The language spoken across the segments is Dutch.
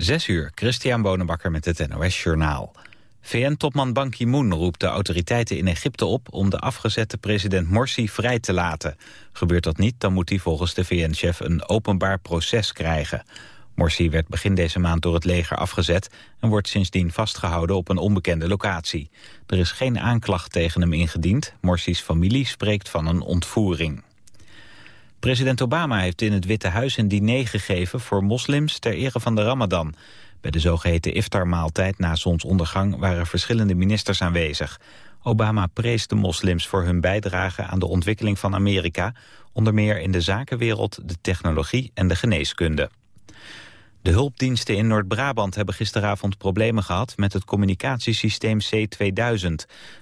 Zes uur, Christian Bonenbakker met het NOS Journaal. VN-topman Ban Ki-moon roept de autoriteiten in Egypte op... om de afgezette president Morsi vrij te laten. Gebeurt dat niet, dan moet hij volgens de VN-chef een openbaar proces krijgen. Morsi werd begin deze maand door het leger afgezet... en wordt sindsdien vastgehouden op een onbekende locatie. Er is geen aanklacht tegen hem ingediend. Morsi's familie spreekt van een ontvoering. President Obama heeft in het Witte Huis een diner gegeven voor moslims ter ere van de Ramadan. Bij de zogeheten iftarmaaltijd na zonsondergang waren verschillende ministers aanwezig. Obama prees de moslims voor hun bijdrage aan de ontwikkeling van Amerika, onder meer in de zakenwereld, de technologie en de geneeskunde. De hulpdiensten in Noord-Brabant hebben gisteravond problemen gehad met het communicatiesysteem C2000.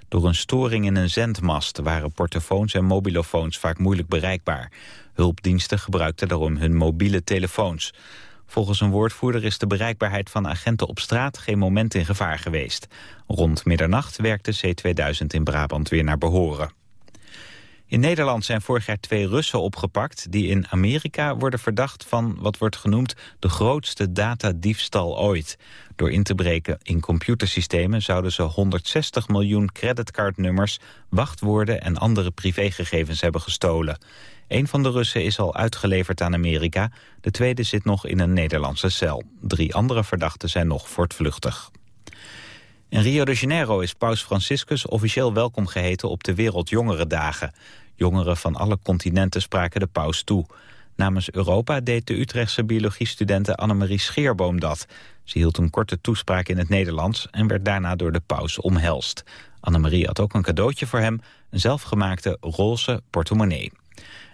Door een storing in een zendmast waren portofoons en mobilofoons vaak moeilijk bereikbaar. Hulpdiensten gebruikten daarom hun mobiele telefoons. Volgens een woordvoerder is de bereikbaarheid van agenten op straat geen moment in gevaar geweest. Rond middernacht werkte C2000 in Brabant weer naar behoren. In Nederland zijn vorig jaar twee Russen opgepakt... die in Amerika worden verdacht van wat wordt genoemd... de grootste datadiefstal ooit. Door in te breken in computersystemen... zouden ze 160 miljoen creditcardnummers, wachtwoorden... en andere privégegevens hebben gestolen. Een van de Russen is al uitgeleverd aan Amerika. De tweede zit nog in een Nederlandse cel. Drie andere verdachten zijn nog voortvluchtig. In Rio de Janeiro is paus Franciscus officieel welkom geheten op de Wereldjongerendagen. Jongeren van alle continenten spraken de paus toe. Namens Europa deed de Utrechtse biologiestudente Annemarie Scheerboom dat. Ze hield een korte toespraak in het Nederlands en werd daarna door de paus omhelst. Annemarie had ook een cadeautje voor hem, een zelfgemaakte roze portemonnee.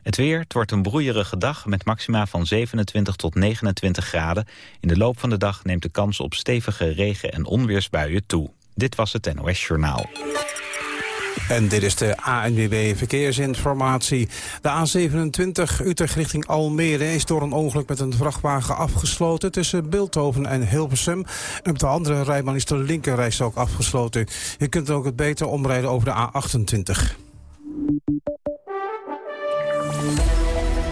Het weer, het wordt een broeierige dag met maxima van 27 tot 29 graden. In de loop van de dag neemt de kans op stevige regen- en onweersbuien toe. Dit was het NOS Journaal. En dit is de ANWB Verkeersinformatie. De A27 Utrecht richting Almere is door een ongeluk met een vrachtwagen afgesloten... tussen Beeldhoven en Hilversum. En op de andere rijbaan is de linkerreis ook afgesloten. Je kunt ook het beter omrijden over de A28.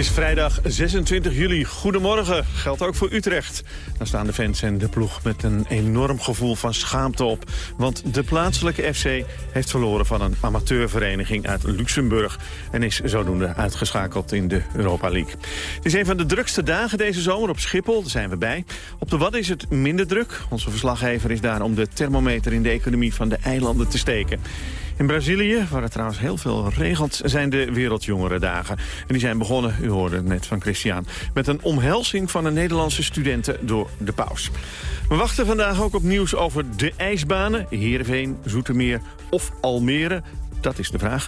Is vrijdag 26 juli. Goedemorgen. Geldt ook voor Utrecht. Dan staan de fans en de ploeg met een enorm gevoel van schaamte op. Want de plaatselijke FC heeft verloren van een amateurvereniging uit Luxemburg. En is zodoende uitgeschakeld in de Europa League. Het is een van de drukste dagen deze zomer op Schiphol. Daar zijn we bij. Op de Wad is het minder druk. Onze verslaggever is daar om de thermometer in de economie van de eilanden te steken. In Brazilië, waar het trouwens heel veel regelt, zijn de Wereldjongerendagen. En die zijn begonnen, u hoorde het net van Christian... met een omhelzing van de Nederlandse studenten door de paus. We wachten vandaag ook op nieuws over de ijsbanen. Heerenveen, Zoetermeer of Almere. Dat is de vraag.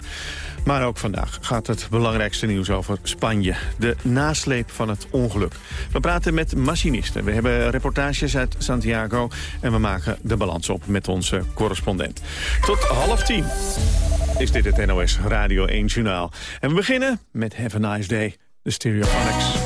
Maar ook vandaag gaat het belangrijkste nieuws over Spanje. De nasleep van het ongeluk. We praten met machinisten. We hebben reportages uit Santiago. En we maken de balans op met onze correspondent. Tot half tien is dit het NOS Radio 1 Journaal. En we beginnen met Have a Nice Day, de Stereophonics.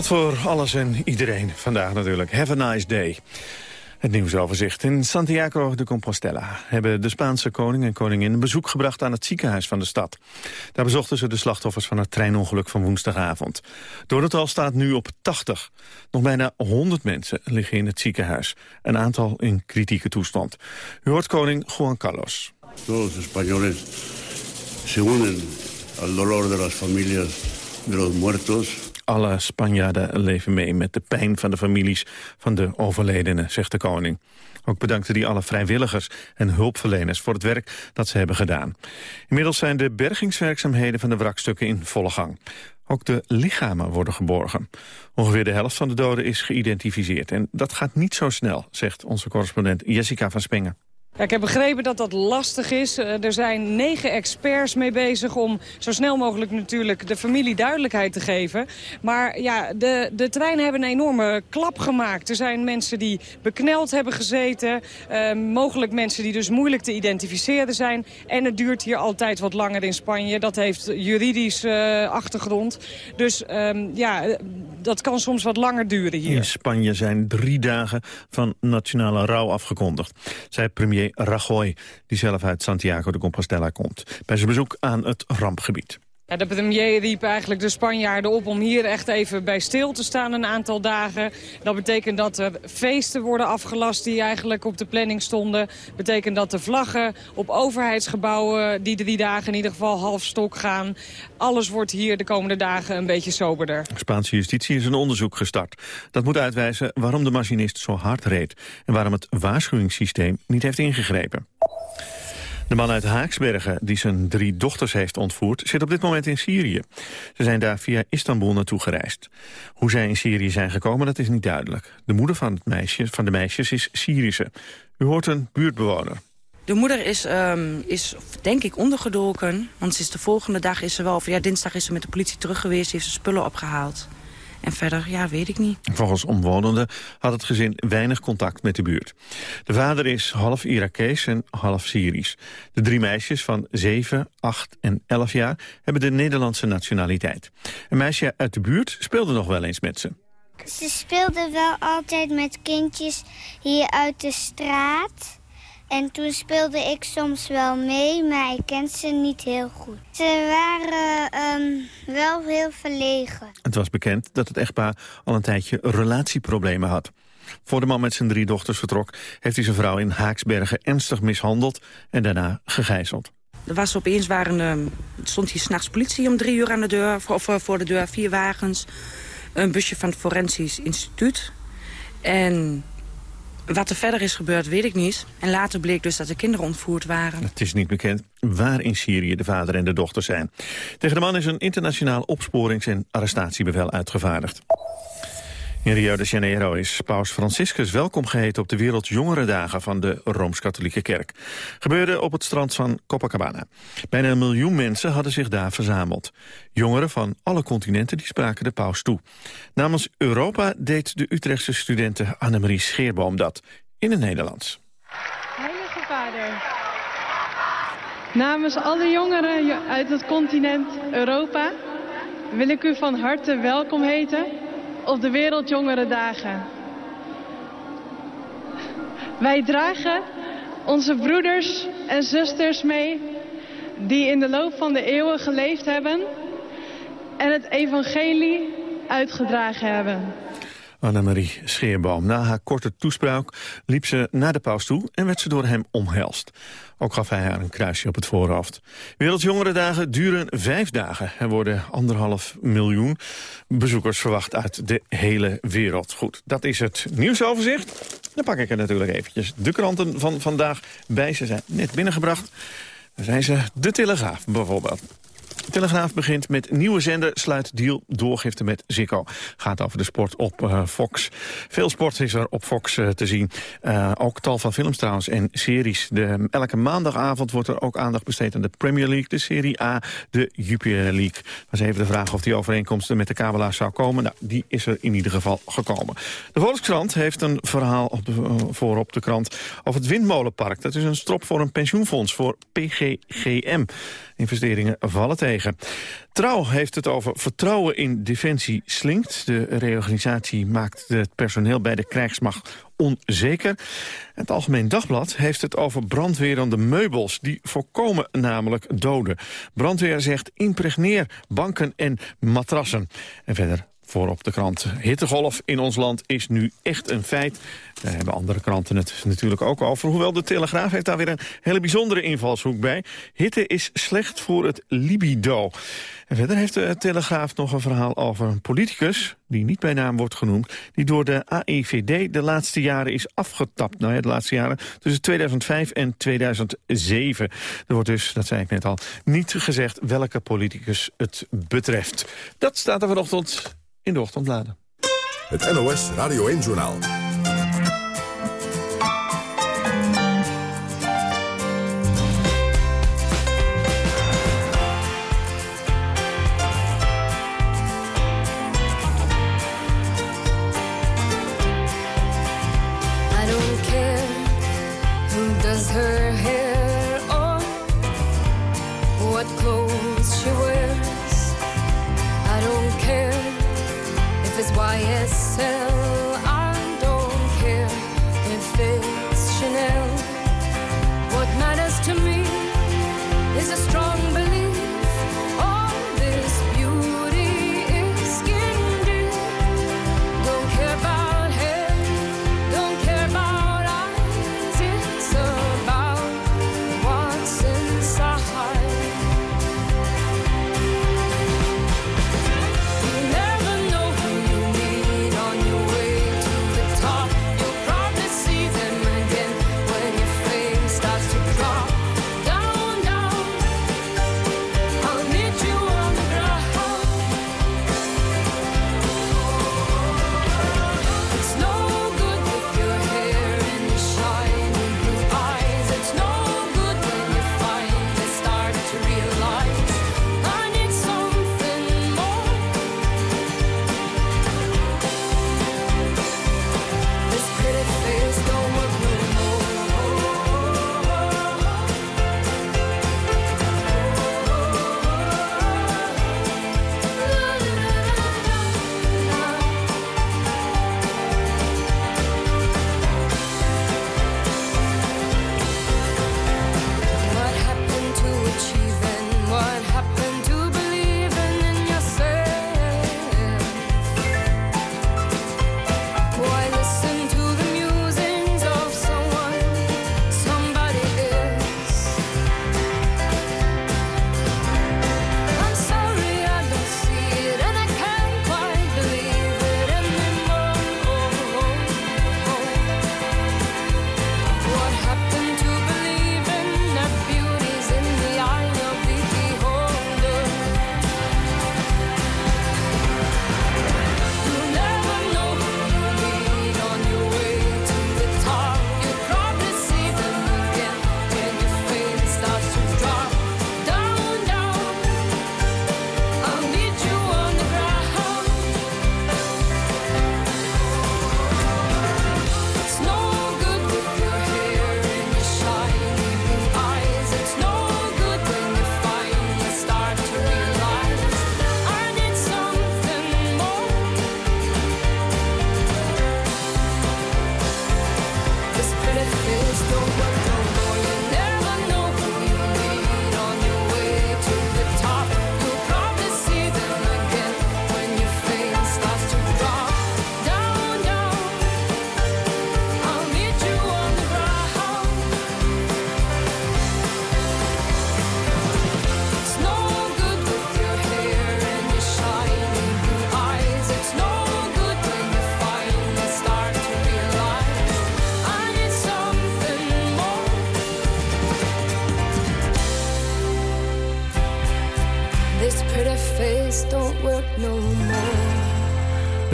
Geldt voor alles en iedereen vandaag natuurlijk. Have a nice day. Het nieuwsoverzicht. In Santiago de Compostela hebben de Spaanse koning en koningin een bezoek gebracht aan het ziekenhuis van de stad. Daar bezochten ze de slachtoffers van het treinongeluk van woensdagavond. Dodental staat nu op 80. Nog bijna 100 mensen liggen in het ziekenhuis. Een aantal in kritieke toestand. U hoort koning Juan Carlos. Todos españoles se unen al dolor de las familias de los muertos alle Spanjaarden leven mee met de pijn van de families van de overledenen, zegt de koning. Ook bedankte hij alle vrijwilligers en hulpverleners voor het werk dat ze hebben gedaan. Inmiddels zijn de bergingswerkzaamheden van de wrakstukken in volle gang. Ook de lichamen worden geborgen. Ongeveer de helft van de doden is geïdentificeerd. En dat gaat niet zo snel, zegt onze correspondent Jessica van Spengen. Ik heb begrepen dat dat lastig is. Eh, er zijn negen experts mee bezig om zo snel mogelijk natuurlijk de familie duidelijkheid te geven. Maar ja, de, de treinen hebben een enorme klap gemaakt. Er zijn mensen die bekneld hebben gezeten. Uh, mogelijk mensen die dus moeilijk te identificeren zijn. En het duurt hier altijd wat langer in Spanje. Dat heeft juridisch uh, achtergrond. Dus uh, ja, dat kan soms wat langer duren hier. In Spanje zijn drie dagen van nationale rouw afgekondigd. Zij premier Rajoy, die zelf uit Santiago de Compostela komt. Bij zijn bezoek aan het rampgebied. Ja, de premier riep eigenlijk de Spanjaarden op om hier echt even bij stil te staan een aantal dagen. Dat betekent dat er feesten worden afgelast die eigenlijk op de planning stonden. Betekent dat de vlaggen op overheidsgebouwen die drie dagen in ieder geval half stok gaan. Alles wordt hier de komende dagen een beetje soberder. Spaanse justitie is een onderzoek gestart. Dat moet uitwijzen waarom de machinist zo hard reed en waarom het waarschuwingssysteem niet heeft ingegrepen. De man uit Haaksbergen, die zijn drie dochters heeft ontvoerd... zit op dit moment in Syrië. Ze zijn daar via Istanbul naartoe gereisd. Hoe zij in Syrië zijn gekomen, dat is niet duidelijk. De moeder van, het meisje, van de meisjes is Syrische. U hoort een buurtbewoner. De moeder is, um, is denk ik ondergedoken. Want sinds de volgende dag is ze wel... Ja, dinsdag is ze met de politie terug geweest. heeft ze spullen opgehaald. En verder, ja, weet ik niet. Volgens omwonenden had het gezin weinig contact met de buurt. De vader is half Irakees en half Syrisch. De drie meisjes van 7, 8 en 11 jaar hebben de Nederlandse nationaliteit. Een meisje uit de buurt speelde nog wel eens met ze. Ze speelden wel altijd met kindjes hier uit de straat. En toen speelde ik soms wel mee, maar ik ken ze niet heel goed. Ze waren um, wel heel verlegen. Het was bekend dat het echtpaar al een tijdje relatieproblemen had. Voor de man met zijn drie dochters vertrok... heeft hij zijn vrouw in Haaksbergen ernstig mishandeld en daarna gegijzeld. Er was opeens waren, um, stond hier s'nachts politie om drie uur aan de deur, of voor de deur, vier wagens. Een busje van het Forensisch Instituut. En Wat er verder is gebeurd, weet ik niet. En later bleek dus dat de kinderen ontvoerd waren. Het is niet bekend waar in Syrië de vader en de dochter zijn. Tegen de man is een internationaal opsporings- en arrestatiebevel uitgevaardigd. In Rio de Janeiro is paus Franciscus welkom geheten op de Wereldjongerendagen van de Rooms-Katholieke Kerk. Gebeurde op het strand van Copacabana. Bijna een miljoen mensen hadden zich daar verzameld. Jongeren van alle continenten die spraken de paus toe. Namens Europa deed de Utrechtse studente Annemarie Scheerboom dat in het Nederlands. Heilige Vader, namens alle jongeren uit het continent Europa wil ik u van harte welkom heten op de Wereldjongerendagen. Wij dragen onze broeders en zusters mee die in de loop van de eeuwen geleefd hebben en het evangelie uitgedragen hebben. Annemarie Scheerboom. Na haar korte toespraak liep ze naar de paus toe en werd ze door hem omhelst. Ook gaf hij haar een kruisje op het voorhoofd. Wereldjongerendagen duren vijf dagen. Er worden anderhalf miljoen bezoekers verwacht uit de hele wereld. Goed, dat is het nieuwsoverzicht. Dan pak ik er natuurlijk eventjes de kranten van vandaag bij. Ze zijn net binnengebracht. Dan zijn ze de Telegraaf bijvoorbeeld. Telegraaf begint met nieuwe zender, sluit deal, doorgifte met Ziggo. Gaat over de sport op uh, Fox. Veel sport is er op Fox uh, te zien. Uh, ook tal van films trouwens en series. De, elke maandagavond wordt er ook aandacht besteed aan de Premier League, de Serie A, de Jupiler League. Was even de vraag of die overeenkomsten met de kabelaars zou komen. Nou, die is er in ieder geval gekomen. De Volkskrant heeft een verhaal op de, voorop de krant over het Windmolenpark. Dat is een strop voor een pensioenfonds voor PGGM. Investeringen vallen tegen. Trouw heeft het over vertrouwen in defensie slinkt. De reorganisatie maakt het personeel bij de krijgsmacht onzeker. Het Algemeen Dagblad heeft het over brandwerende meubels. Die voorkomen namelijk doden. Brandweer zegt impregneer banken en matrassen. En verder voorop de krant. Hittegolf in ons land is nu echt een feit. Daar hebben andere kranten het natuurlijk ook over. Hoewel de Telegraaf heeft daar weer een hele bijzondere invalshoek bij. Hitte is slecht voor het libido. En verder heeft de Telegraaf nog een verhaal over een politicus... die niet bij naam wordt genoemd... die door de AEVD de laatste jaren is afgetapt. Nou ja, de laatste jaren tussen 2005 en 2007. Er wordt dus, dat zei ik net al, niet gezegd welke politicus het betreft. Dat staat er vanochtend in de ochtendbladen. Het NOS Radio 1-journaal.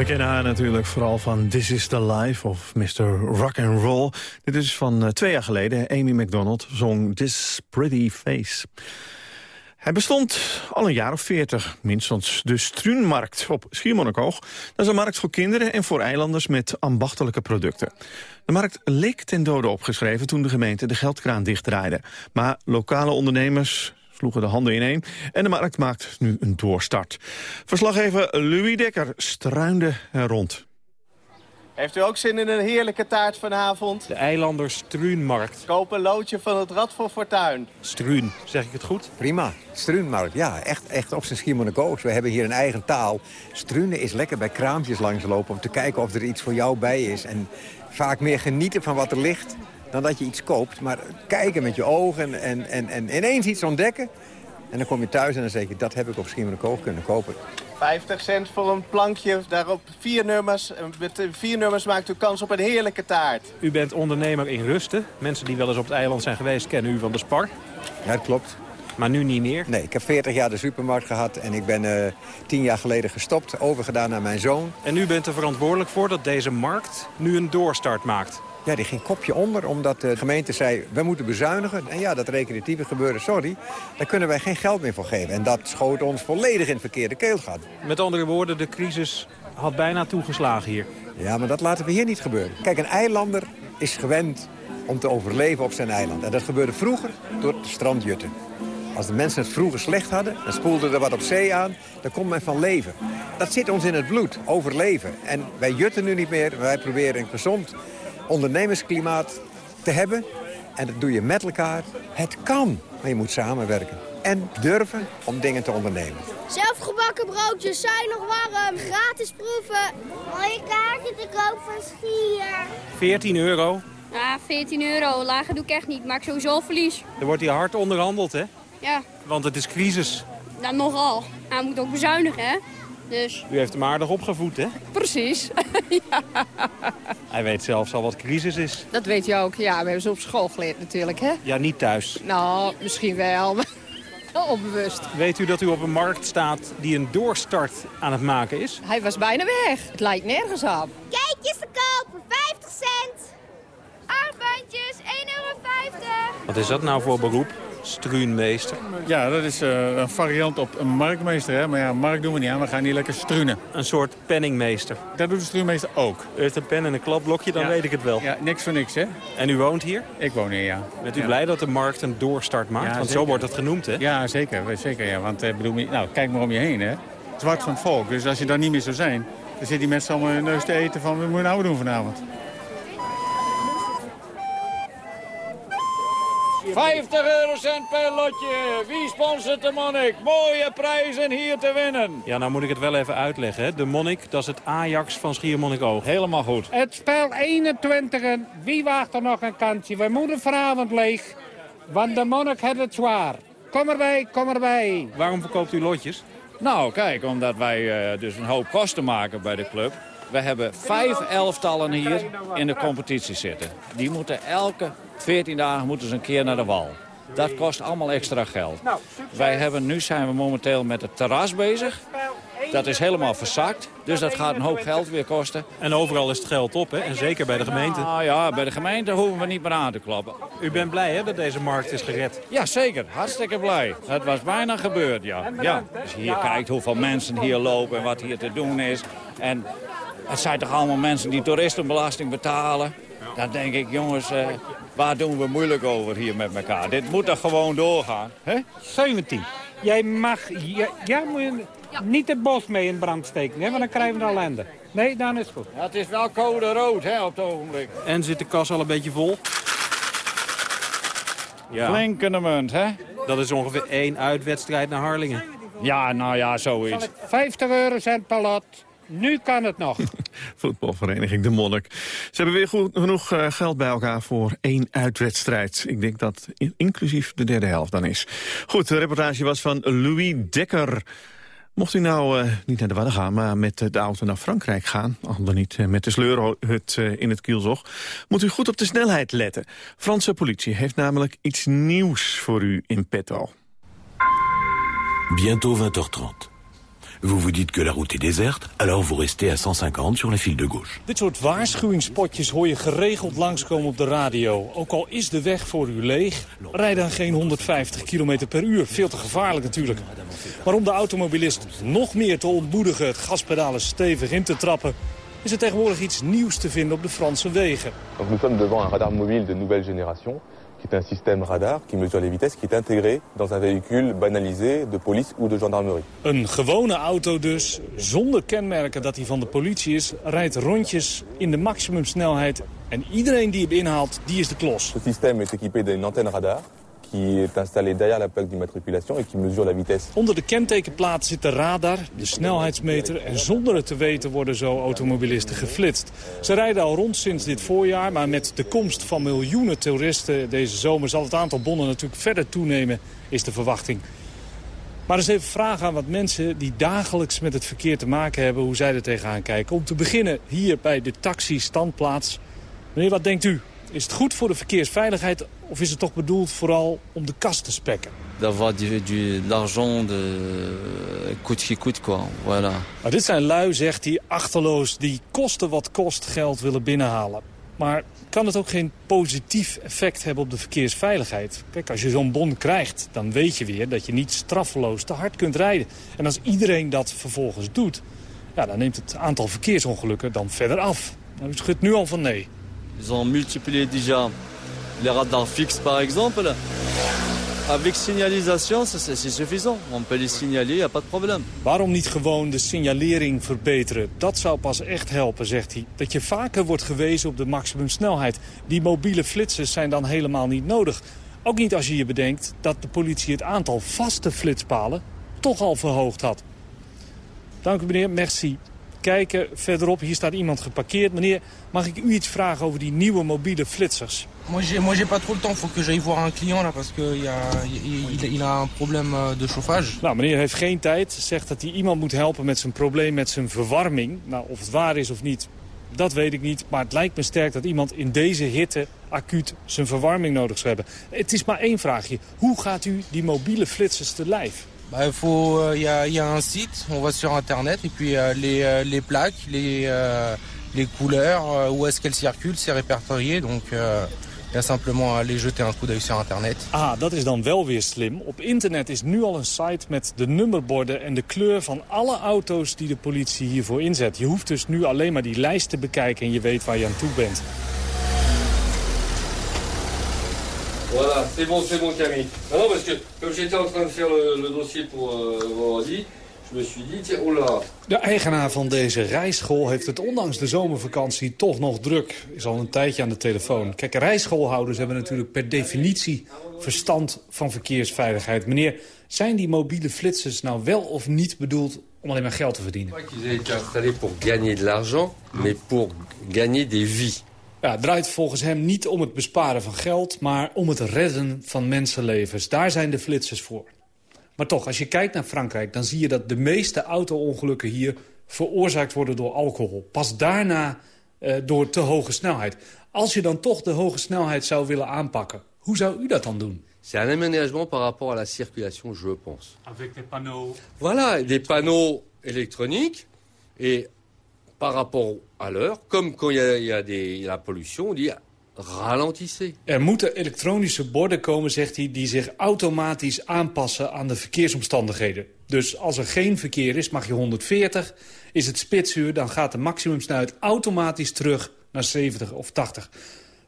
Kennen haar natuurlijk vooral van This is the Life of Mr. Rock and Roll. Dit is van uh, twee jaar geleden. Amy McDonald zong This Pretty Face. Hij bestond al een jaar of veertig, minstens. De Struunmarkt op Schiermonnikoog. Dat is een markt voor kinderen en voor eilanders met ambachtelijke producten. De markt leek ten dode opgeschreven toen de gemeente de geldkraan dichtdraaide. Maar lokale ondernemers sloegen de handen ineen en de markt maakt nu een doorstart. Verslaggever Louis Dekker struinde er rond. Heeft u ook zin in een heerlijke taart vanavond? De Eilander Struunmarkt. Koop een loodje van het Rad voor Fortuin. Struun, zeg ik het goed? Prima. Struunmarkt, ja, echt, echt op zijn Schiermonnikoog. We hebben hier een eigen taal. Struinen is lekker bij kraampjes langslopen om te kijken of er iets voor jou bij is. En vaak meer genieten van wat er ligt dan dat je iets koopt. Maar kijken met je ogen en, en, en ineens iets ontdekken. En dan kom je thuis en dan zeg je, dat heb ik op Schiermonnikoog kunnen kopen. 50 cent voor een plankje, daarop vier nummers. En met vier nummers maakt u kans op een heerlijke taart. U bent ondernemer in Rusten. Mensen die wel eens op het eiland zijn geweest kennen u van de Spar. Ja, dat klopt. Maar nu niet meer? Nee, ik heb 40 jaar de supermarkt gehad en ik ben uh, 10 jaar geleden gestopt, overgedaan naar mijn zoon. En u bent er verantwoordelijk voor dat deze markt nu een doorstart maakt? Ja, die ging kopje onder omdat de gemeente zei... we moeten bezuinigen. En ja, dat recreatieve gebeuren, sorry. Daar kunnen wij geen geld meer voor geven. En dat schoot ons volledig in het verkeerde keelgat. Met andere woorden, de crisis had bijna toegeslagen hier. Ja, maar dat laten we hier niet gebeuren. Kijk, een eilander is gewend om te overleven op zijn eiland. En dat gebeurde vroeger door de strandjutten. Als de mensen het vroeger slecht hadden, dan spoelde er wat op zee aan. Dan kon men van leven. Dat zit ons in het bloed, overleven. En wij jutten nu niet meer. Wij proberen een gezond ondernemersklimaat te hebben. En dat doe je met elkaar. Het kan, maar je moet samenwerken. En durven om dingen te ondernemen. Zelfgebakken broodjes zijn nog warm. Gratis proeven. Mooie kaarten te koop van Schier. 14 euro. Ja, 14 euro. Lager doe ik echt niet. Maak sowieso verlies. Er wordt hier hard onderhandeld, hè? Ja. Want het is crisis. Nou, nogal. Hij moet ook bezuinigen, hè? Dus. U heeft hem aardig opgevoed, hè? Precies. ja. Hij weet zelfs al wat crisis is. Dat weet je ook. Ja, we hebben ze op school geleerd natuurlijk, hè? Ja, niet thuis. Nou, misschien wel, maar onbewust. Weet u dat u op een markt staat die een doorstart aan het maken is? Hij was bijna weg. Het lijkt nergens op. Kijkjes te kopen, 50 cent. Aardbeidjes, 1,50 euro. Wat is dat nou voor beroep? Struunmeester. Ja, dat is uh, een variant op een marktmeester. Hè? Maar ja, markt doen we niet aan, we gaan hier lekker struinen. Een soort penningmeester. Dat doet de struunmeester ook. U heeft een pen en een kladblokje, dan ja. weet ik het wel. Ja, niks voor niks, hè? En u woont hier? Ik woon hier, ja. Bent u ja. blij dat de markt een doorstart maakt? Ja, Want zeker. zo wordt het genoemd, hè? Ja, zeker. zeker ja. Want uh, bedoel, nou, kijk maar om je heen, hè. Zwart van het volk. Dus als je daar niet meer zou zijn, dan zitten die mensen allemaal hun neus te eten van... wat moeten we nou doen vanavond? 50 eurocent per lotje. Wie sponsort de Monnik? Mooie prijzen hier te winnen. Ja, nou moet ik het wel even uitleggen. Hè. De Monnik, dat is het Ajax van Schiermonnikoog. Helemaal goed. Het spel 21. Wie waagt er nog een kantje? We moeten vanavond leeg, want de Monnik heeft het zwaar. Kom erbij, kom erbij. Waarom verkoopt u lotjes? Nou, kijk, omdat wij uh, dus een hoop kosten maken bij de club. We hebben vijf elftallen hier in de competitie zitten. Die moeten elke 14 dagen moeten ze een keer naar de wal. Dat kost allemaal extra geld. Wij hebben, nu zijn we momenteel met het terras bezig. Dat is helemaal verzakt, dus dat gaat een hoop geld weer kosten. En overal is het geld op, hè? En zeker bij de gemeente. Nou ja, bij de gemeente hoeven we niet meer aan te kloppen. U bent blij, hè, dat deze markt is gered? Ja, zeker. Hartstikke blij. Het was bijna gebeurd, ja. ja. Als je hier kijkt hoeveel mensen hier lopen en wat hier te doen is. En het zijn toch allemaal mensen die toeristenbelasting betalen. Dan denk ik, jongens, uh, waar doen we moeilijk over hier met elkaar? Dit moet er gewoon doorgaan. Hè? 17. Jij mag... Jij, jij moet ja. niet het bos mee in brand steken, hè, want dan krijgen we een ellende. Nee, dan is het goed. Ja, het is wel code rood hè, op het ogenblik. En zit de kas al een beetje vol? Ja. Flinkende munt, hè? Dat is ongeveer één uitwedstrijd naar Harlingen. Ja, nou ja, zoiets. 50 eurocent per lot. Nu kan het nog. Voetbalvereniging De Monnik. Ze hebben weer goed, genoeg uh, geld bij elkaar voor één uitwedstrijd. Ik denk dat in, inclusief de derde helft dan is. Goed, de reportage was van Louis Dekker. Mocht u nou uh, niet naar de Wadden gaan, maar met de auto naar Frankrijk gaan... al dan niet uh, met de sleurhut in het kielzog... moet u goed op de snelheid letten. Franse politie heeft namelijk iets nieuws voor u in petto. Bientôt 20h30. Vous vous dites que la route est déserte, alors vous restez à 150 sur la file de gauche. Dit soort waarschuwingspotjes hoor je geregeld langskomen op de radio. Ook al is de weg voor u leeg, rij dan geen 150 km per uur. Veel te gevaarlijk natuurlijk. Maar om de automobilist nog meer te ontmoedigen het gaspedalen stevig in te trappen... is er tegenwoordig iets nieuws te vinden op de Franse wegen. Donc nous sommes devant un radar mobile de nouvelle génération qui est un système radar qui mesure les vitesses qui est intégré dans un véhicule banalisé de police ou de gendarmerie. Een gewone auto dus, zonder kenmerken dat hij van de politie is... rijdt rondjes in de maximumsnelheid. En iedereen die hem inhaalt, die is de klos. Ce système est équipé d'une antenne radar qui est installée derrière la plaque d'immatriculation et qui vitesse. Onder de kentekenplaat zit de radar, de snelheidsmeter... en zonder het te weten worden zo automobilisten geflitst. Ze rijden al rond sinds dit voorjaar... maar met de komst van miljoenen toeristen deze zomer... zal het aantal bonnen natuurlijk verder toenemen, is de verwachting. Maar eens even vragen aan wat mensen die dagelijks met het verkeer te maken hebben... hoe zij er tegenaan kijken. Om te beginnen hier bij de taxi-standplaats. Meneer, wat denkt u? Is het goed voor de verkeersveiligheid of is het toch bedoeld vooral om de kast te spekken? D'avoir du, du, de l'argent de coûte qui coûte, quoi. Voilà. Nou, dit zijn lui, zegt hij, achterloos, die kosten wat kost geld willen binnenhalen. Maar kan het ook geen positief effect hebben op de verkeersveiligheid? Kijk, als je zo'n bon krijgt, dan weet je weer dat je niet straffeloos te hard kunt rijden. En als iedereen dat vervolgens doet, ja, dan neemt het aantal verkeersongelukken dan verder af. Nou, u schudt nu al van nee. Ils ont multiplié déjà les radars fixes, par exemple. Avec signalisation, c'est suffisant. On peut les signaler, il n'y a pas de problème. Waarom niet gewoon de signalering verbeteren? Dat zou pas echt helpen, zegt hij. Dat je vaker wordt gewezen op de maximumsnelheid. Die mobiele flitsers zijn dan helemaal niet nodig. Ook niet als je je bedenkt dat de politie het aantal vaste flitspalen toch al verhoogd had. Dank u meneer, merci kijken verderop. Hier staat iemand geparkeerd. Meneer, mag ik u iets vragen over die nieuwe mobiele flitsers? Moi, j'ai pas trop le temps. Faut que j'aille voir un client là parce que y a, il, il a un problème euh, de chauffage. Nou, meneer heeft geen tijd. Zegt dat hij iemand moet helpen met zijn probleem met zijn verwarming. Nou, of het waar is of niet, dat weet ik niet. Maar het lijkt me sterk dat iemand in deze hitte acuut zijn verwarming nodig zou hebben. Het is maar één vraagje. Hoe gaat u die mobiele flitsers te lijf? Il bah, faut, il y, a, y, a, un site, on va sur internet et puis euh, les, euh, les plaques, les, euh, les couleurs, où est-ce qu'elles circulent, c'est répertorié. Donc il y a simplement à aller jeter un coup d'œil sur internet. Ah, dat is dan wel weer slim. Op internet is nu al een site met de nummerborden en de kleur van alle auto's die de politie hiervoor inzet. Je hoeft dus nu alleen maar die lijst te bekijken en je weet waar je aan toe bent. Voilà, c'est bon, c'est bon Camille. Non, non, parce que comme j'étais en train de faire le, le dossier pour euh, vendredi, oh. De eigenaar van deze rijschool heeft het ondanks de zomervakantie toch nog druk. Is al een tijdje aan de telefoon. Kijk, rijschoolhouders hebben natuurlijk per definitie verstand van verkeersveiligheid. Meneer, zijn die mobiele flitsers nou wel of niet bedoeld om alleen maar geld te verdienen? Ik denk dat ze installés pour gagner de l'argent, mais pour gagner des vies. Ja, het draait volgens hem niet om het besparen van geld... maar om het redden van mensenlevens. Daar zijn de flitsers voor. Maar toch, als je kijkt naar Frankrijk... dan zie je dat de meeste auto-ongelukken hier veroorzaakt worden door alcohol. Pas daarna uh, door te hoge snelheid. Als je dan toch de hoge snelheid zou willen aanpakken... hoe zou u dat dan doen? C'est un aménagement par rapport à la circulation, je pense. Avec des panneaux... Voilà, des panneaux électroniques. Et par rapport à l'heure, comme quand il y a, il y a des, la pollution, on dit ralentissez. Er moeten elektronische borden komen, zegt hij, die zich automatisch aanpassen aan de verkeersomstandigheden. Dus als er geen verkeer is, mag je 140. Is het spitsuur, dan gaat de maximumsnelheid automatisch terug naar 70 of 80.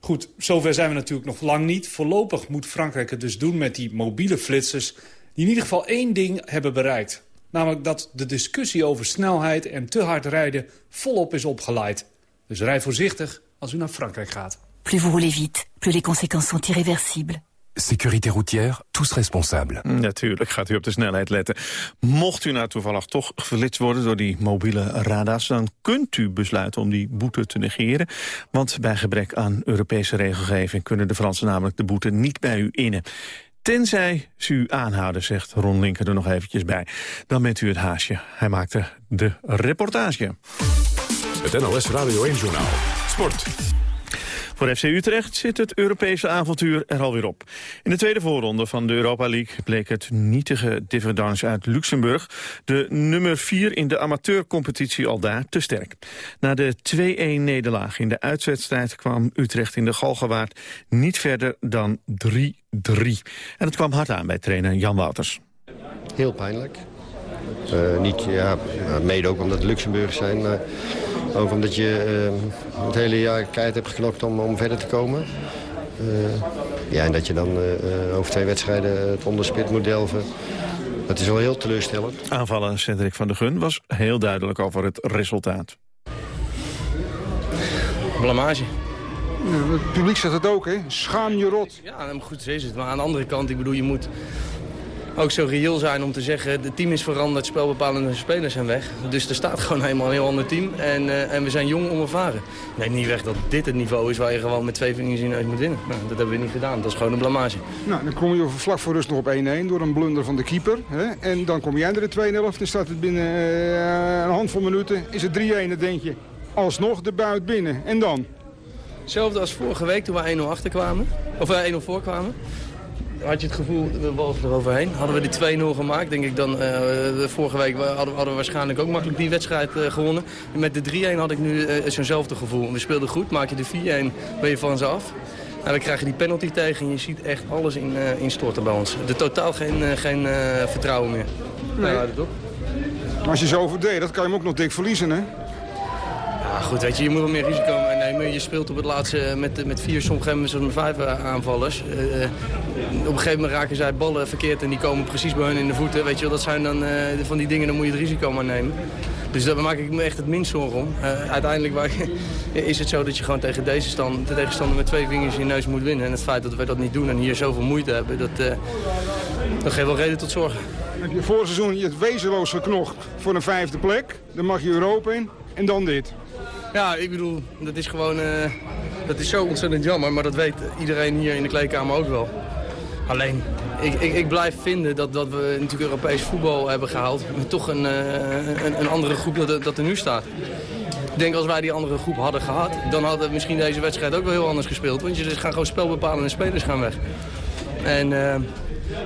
Goed, zover zijn we natuurlijk nog lang niet. Voorlopig moet Frankrijk het dus doen met die mobiele flitsers... die in ieder geval één ding hebben bereikt. Namelijk dat de discussie over snelheid en te hard rijden volop is opgeleid. Dus rij voorzichtig als u naar Frankrijk gaat. Plus vous roulez vite, plus les conséquences sont irréversibles. Sécurité routière, tous responsables. Natuurlijk gaat u op de snelheid letten. Mocht u nou toevallig toch verlitst worden door die mobiele radars... dan kunt u besluiten om die boete te negeren. Want bij gebrek aan Europese regelgeving... kunnen de Fransen namelijk de boete niet bij u innen. Tenzij ze u aanhouden, zegt Ron Linker er nog eventjes bij. Dan bent u het haasje. Hij maakte de reportage. Het NLS Radio 1-journaal. Sport. Voor FC Utrecht zit het Europese avontuur er alweer op. In de tweede voorronde van de Europa League bleek het nietige Dividends uit Luxemburg... de nummer 4 in de amateurcompetitie al daar te sterk. Na de 2-1-nederlaag in de uitwedstrijd kwam Utrecht in de Galgenwaard... niet verder dan 3-3. En het kwam hard aan bij trainer Jan Wouters. Heel pijnlijk. Uh, niet, ja, mede ook omdat het Luxemburg zijn, maar ook omdat je uh, het hele jaar keihard hebt geknokt om, om verder te komen. Uh, ja, en dat je dan over twee wedstrijden het onderspit moet delven. Dat is wel heel teleurstellend. Aanvaller Cedric van der Gun was heel duidelijk over het resultaat. Blamage. Ja, het publiek zegt het ook, hè? Schaam je rot. Ja, goed, zo is het. Maar aan de andere kant, ik bedoel, je moet ook zo reëel zijn om te zeggen... het team is veranderd, spelbepalende spelers zijn weg. Dus er staat gewoon helemaal een heel ander team. En, uh, en we zijn jong onervaren. Nee, niet weg dat dit het niveau is waar je gewoon met twee vingers in uit moet winnen. Nou, dat hebben we niet gedaan. Dat is gewoon een blamage. Nou, dan kom je vlak voor rust nog op 1-1 door een blunder van de keeper. Hè? En dan kom jij er de 2-0. Dan staat het binnen uh, een handvol minuten. Is het 3-1, dan denk je alsnog de buit binnen. En dan? Hetzelfde als vorige week toen we 1-0 achterkwamen. Of uh, 1-0 voorkwamen had je het gevoel, we wolven eroverheen. Hadden we die 2-0 gemaakt, denk ik dan, uh, vorige week hadden, hadden, we waarschijnlijk ook makkelijk die wedstrijd uh, gewonnen. met de 3-1 had ik nu uh, zo'nzelfde gevoel. We speelden goed, maak je de 4-1, ben je van ze af. En dan krijg je die penalty tegen en je ziet echt alles in, instorten bij ons. Er totaal geen, geen vertrouwen meer. Nee. Ja, dat maar als je zo verdedigt, kan je hem ook nog dik verliezen, hè? Ja, goed, weet je, je moet wel meer risico nemen. Je speelt op het laatste met, met vier, sommige met vijf aanvallers. Uh, op een gegeven moment raken zij ballen verkeerd en die komen precies bij hun in de voeten. Weet je wel, dat zijn dan van die dingen, dan moet je het risico maar nemen. Dus daar maak ik me echt het minst zorgen om. Uiteindelijk is het zo dat je gewoon tegen deze stand, de tegenstander met twee vingers in je neus moet winnen. En het feit dat wij dat niet doen en hier zoveel moeite hebben, dat, dat geeft wel reden tot zorgen. Heb je voor seizoen je het wezenloos geknocht voor een vijfde plek. Dan mag je Europa in en dan dit. Ja, ik bedoel, dat is gewoon... Uh, dat is zo ontzettend jammer, maar dat weet iedereen hier in de kleedkamer ook wel. Alleen, ik, ik, ik blijf vinden dat, dat we natuurlijk Europees voetbal hebben gehaald... met toch een, uh, een, andere groep dat, dat er nu staat. Ik denk als wij die andere groep hadden gehad... dan hadden we misschien deze wedstrijd ook wel heel anders gespeeld. Want je gaan gewoon spelbepalende spelers gaan weg. En... Uh,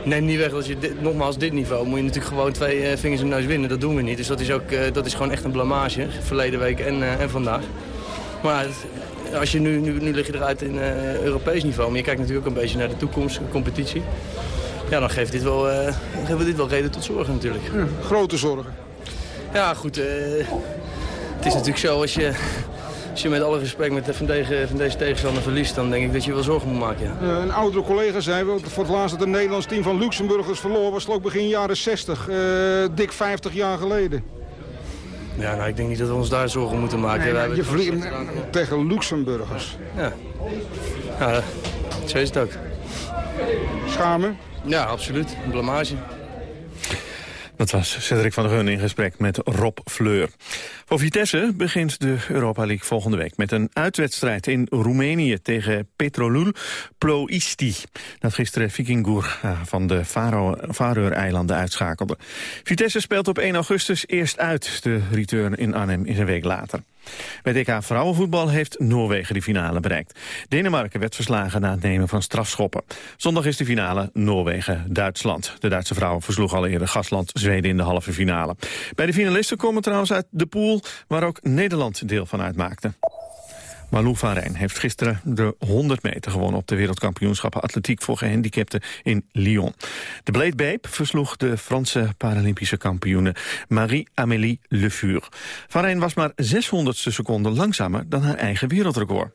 neem niet weg dat je dit, nogmaals dit niveau moet je natuurlijk gewoon twee uh, vingers in de neus winnen. Dat doen we niet. Dus dat is, ook, uh, dat is gewoon echt een blamage. Verleden week en, uh, en vandaag. Maar als je nu, nu, nu lig je eruit in Europees niveau. Maar je kijkt natuurlijk ook een beetje naar de toekomst, de competitie. Ja, dan geeft dit wel, dan geeft dit wel reden tot zorgen natuurlijk. Ja, grote zorgen. Ja, goed. het is natuurlijk zo als je als je met alle respect met van, deze, van deze tegenstander verliest... dan denk ik dat je wel zorgen moet maken. Ja. Uh, een oudere collega zei wel, voor het laatst dat het Nederlands team van Luxemburgers verloor... was ook begin jaren 60, uh, dik 50 jaar geleden. Ja, nou, ik denk niet dat we ons daar zorgen moeten maken. Nee, je verliest tegen Luxemburgers. Ja. ja, zo is het ook. Schamen? Ja, absoluut. Een blamage. Dat was Cedric van der Gun in gesprek met Rob Fleur. Voor Vitesse begint de Europa League volgende week... met een uitwedstrijd in Roemenië tegen Petrolul Ploisti. Dat gisteren Vikingur eh, van de Faroe-eilanden uitschakelde. Vitesse speelt op 1 augustus eerst uit. De return in Arnhem is een week later. Bij DK Vrouwenvoetbal heeft Noorwegen de finale bereikt. Denemarken werd verslagen na het nemen van strafschoppen. Zondag is de finale Noorwegen-Duitsland. De Duitse vrouwen versloegen al eerder gastland Zweden in de halve finale. Bij de finalisten komen trouwens uit de pool waar ook Nederland deel van uitmaakte. Malou van Rijn heeft gisteren de 100 meter gewonnen... op de wereldkampioenschappen atletiek voor gehandicapten in Lyon. De Blade Babe versloeg de Franse Paralympische kampioene Marie-Amélie Le Fur. Van Rijn was maar 600ste seconde langzamer dan haar eigen wereldrecord.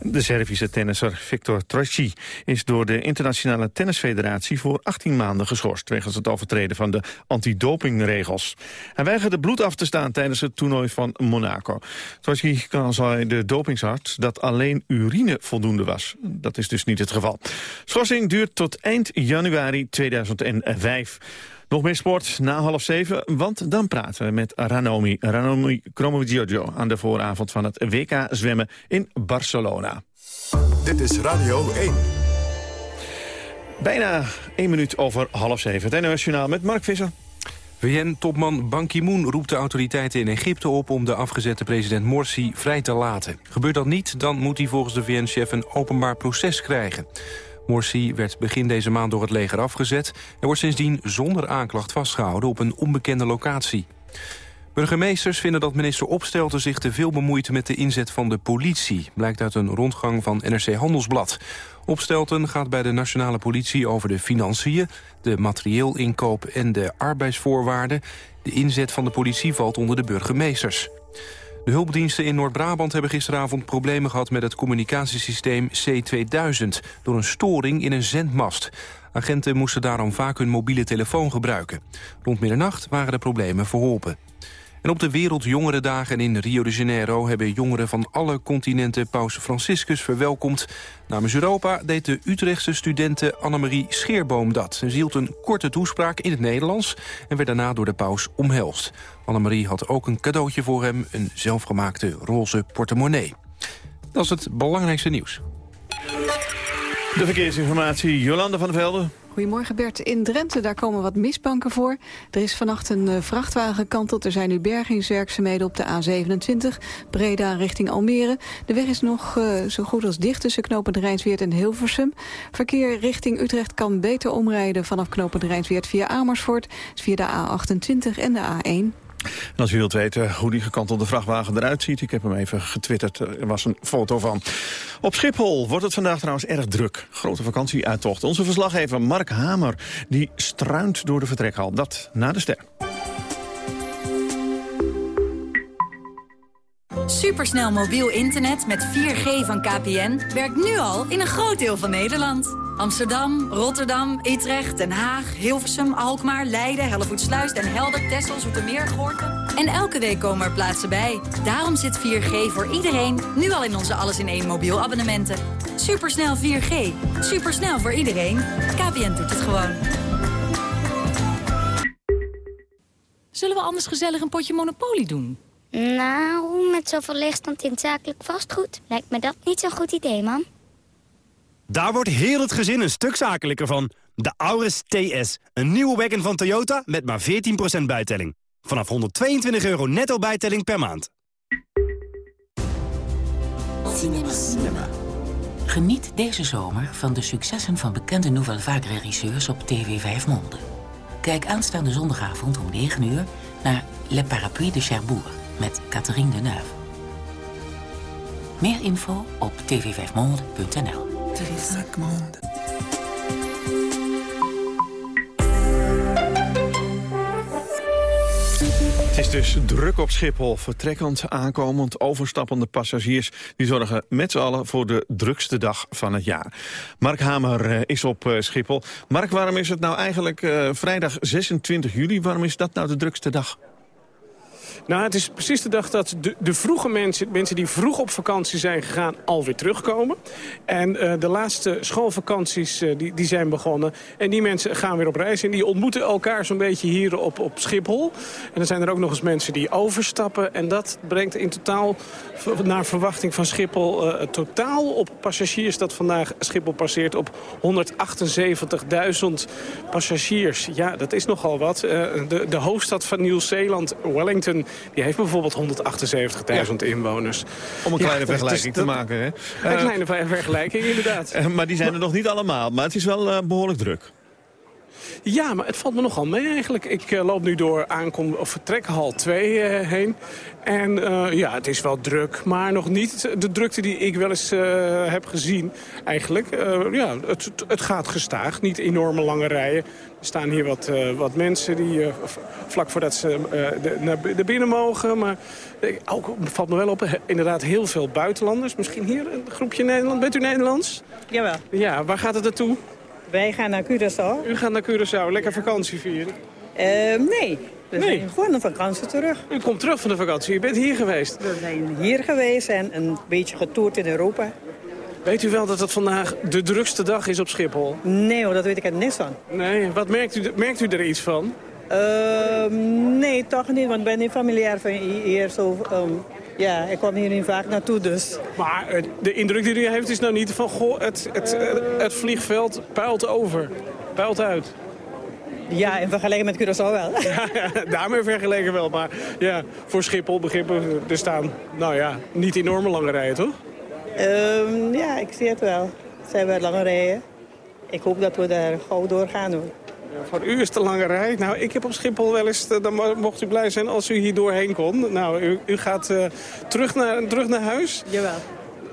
De Servische tennisser Victor Troicki is door de Internationale Tennisfederatie voor 18 maanden geschorst wegens het overtreden van de antidopingregels. Hij weigerde bloed af te staan tijdens het toernooi van Monaco. Kan zei de dopingsarts dat alleen urine voldoende was. Dat is dus niet het geval. Schorsing duurt tot eind januari 2005. Nog meer sport na half zeven, want dan praten we met Ranomi, Ranomi Kromowidjojo... aan de vooravond van het WK zwemmen in Barcelona. Dit is Radio 1. Bijna één minuut over half zeven. Het NOS Journaal met Mark Visser. VN-topman Ban Ki-moon roept de autoriteiten in Egypte op... om de afgezette president Morsi vrij te laten. Gebeurt dat niet, dan moet hij volgens de VN-chef een openbaar proces krijgen. Morsi werd begin deze maand door het leger afgezet... en wordt sindsdien zonder aanklacht vastgehouden op een onbekende locatie. Burgemeesters vinden dat minister Opstelten zich te veel bemoeit met de inzet van de politie, blijkt uit een rondgang van NRC Handelsblad. Opstelten gaat bij de nationale politie over de financiën, de materieel inkoop en de arbeidsvoorwaarden. De inzet van de politie valt onder de burgemeesters. De hulpdiensten in Noord-Brabant hebben gisteravond problemen gehad met het communicatiesysteem C2000 door een storing in een zendmast. Agenten moesten daarom vaak hun mobiele telefoon gebruiken. Rond middernacht waren de problemen verholpen. En op de Wereldjongerendagen in Rio de Janeiro... hebben jongeren van alle continenten paus Franciscus verwelkomd. Namens Europa deed de Utrechtse studente Annemarie Scheerboom dat. Ze hield een korte toespraak in het Nederlands... en werd daarna door de paus omhelst. Annemarie had ook een cadeautje voor hem... een zelfgemaakte roze portemonnee. Dat is het belangrijkste nieuws. De verkeersinformatie, Jolanda van der Velde. Goedemorgen Bert. In Drenthe, daar komen wat misbanken voor. Er is vannacht een uh, vrachtwagen gekanteld. Er zijn nu bergingswerkzaamheden op de A27. Breda richting Almere. De weg is nog uh, zo goed als dicht tussen knopend Rijnsweert en Hilversum. Verkeer richting Utrecht kan beter omrijden vanaf knopend Rijnsweert via Amersfoort. Via de A28 en de A1. Als u wilt weten hoe die gekantelde vrachtwagen eruit ziet... ik heb hem even getwitterd, er was een foto van. Op Schiphol wordt het vandaag trouwens erg druk. Grote vakantieuittocht. Onze verslaggever Mark Hamer die struint door de vertrekhal. Dat na de ster. Supersnel mobiel internet met 4G van KPN werkt nu al in een groot deel van Nederland. Amsterdam, Rotterdam, Utrecht, Den Haag, Hilversum, Alkmaar, Leiden, Hellevoetsluis, Den Helder, Texel, Zoetermeer, Gorkum. En elke week komen er plaatsen bij. Daarom zit 4G voor iedereen nu al in onze alles in één mobiel abonnementen. Supersnel 4G. Supersnel voor iedereen. KPN doet het gewoon. Zullen we anders gezellig een potje Monopoly doen? Nou, met zoveel leegstand in het zakelijk vastgoed lijkt me dat niet zo'n goed idee, man. Daar wordt heel het gezin een stuk zakelijker van. De Auris TS, een nieuwe wagon van Toyota met maar 14% bijtelling. Vanaf 122 euro netto bijtelling per maand. Cinema. Cinema. Geniet deze zomer van de successen van bekende Nouvelle Vague regisseurs op TV 5 Monde. Kijk aanstaande zondagavond om 9 uur naar Le Parapluie de Cherbourg met Catherine Deneuve. Meer info op tv5monde.nl. Het is dus druk op Schiphol. Vertrekkend, aankomend, overstappende passagiers... die zorgen met z'n allen voor de drukste dag van het jaar. Mark Hamer eh, is op uh, Schiphol. Mark, waarom is het nou eigenlijk uh, vrijdag 26 juli? Waarom is dat nou de drukste dag? Nou, het is precies de dag dat de, de vroege mensen, mensen die vroeg op vakantie zijn gegaan, alweer terugkomen. En uh, de laatste schoolvakanties uh, die, die zijn begonnen. En die mensen gaan weer op reis en die ontmoeten elkaar zo'n beetje hier op, op Schiphol. En dan zijn er ook nog eens mensen die overstappen. En dat brengt in totaal, naar verwachting van Schiphol, uh, totaal op passagiers dat vandaag Schiphol passeert op 178.000 passagiers. Ja, dat is nogal wat. de, de hoofdstad van Nieuw-Zeeland, Wellington, die heeft bijvoorbeeld 178.000 ja. inwoners. Om een kleine vergelijking te maken, hè? Een kleine vergelijking, inderdaad. Uh, maar die zijn er nog niet allemaal. Maar het is wel uh, behoorlijk druk. Ja, maar het valt me nogal mee eigenlijk. Ik uh, loop nu door aankom of vertrekhal 2 uh, heen. En uh, ja, het is wel druk, maar nog niet de drukte die ik wel eens heb gezien eigenlijk. ja, het, het gaat gestaag, niet enorme lange rijen. Er staan hier wat, wat mensen die vlak voordat ze de, naar de binnen mogen. Maar ook valt me wel op, inderdaad heel veel buitenlanders. Misschien hier een groepje Nederland. Bent u Nederlands? Jawel. Ja, waar gaat het naartoe? Wij gaan naar Curaçao. U gaat naar Curaçao, lekker vakantie vieren? Uh, nee, we nee. zijn gewoon een vakantie terug. U komt terug van de vakantie, u bent hier geweest? We zijn hier geweest en een beetje getoerd in Europa. Weet u wel dat het vandaag de drukste dag is op Schiphol? Nee hoor, dat weet ik er niks van. Nee, wat merkt u, merkt u er iets van? Uh, nee, toch niet, want ik ben niet familiair van hier. Zo, um, ja, ik kwam hier niet vaak naartoe dus. Maar uh, de indruk die u heeft is nou niet van... goh, het, het, uh, het vliegveld puilt over, puilt uit. Ja, in vergelijking met Curaçao wel. ja, daarmee vergeleken wel. Maar ja, voor Schiphol begrippen, er staan, nou ja, niet enorme lange rijen, toch? Um, ja, ik zie het wel. Het zijn wel lange rijen. Ik hoop dat we daar gauw doorgaan hoor. Ja, voor u is een lange rij. Nou, ik heb op Schiphol wel eens, dan mocht u blij zijn als u hier doorheen kon. Nou, u, u gaat uh, terug, naar, terug naar huis. Jawel.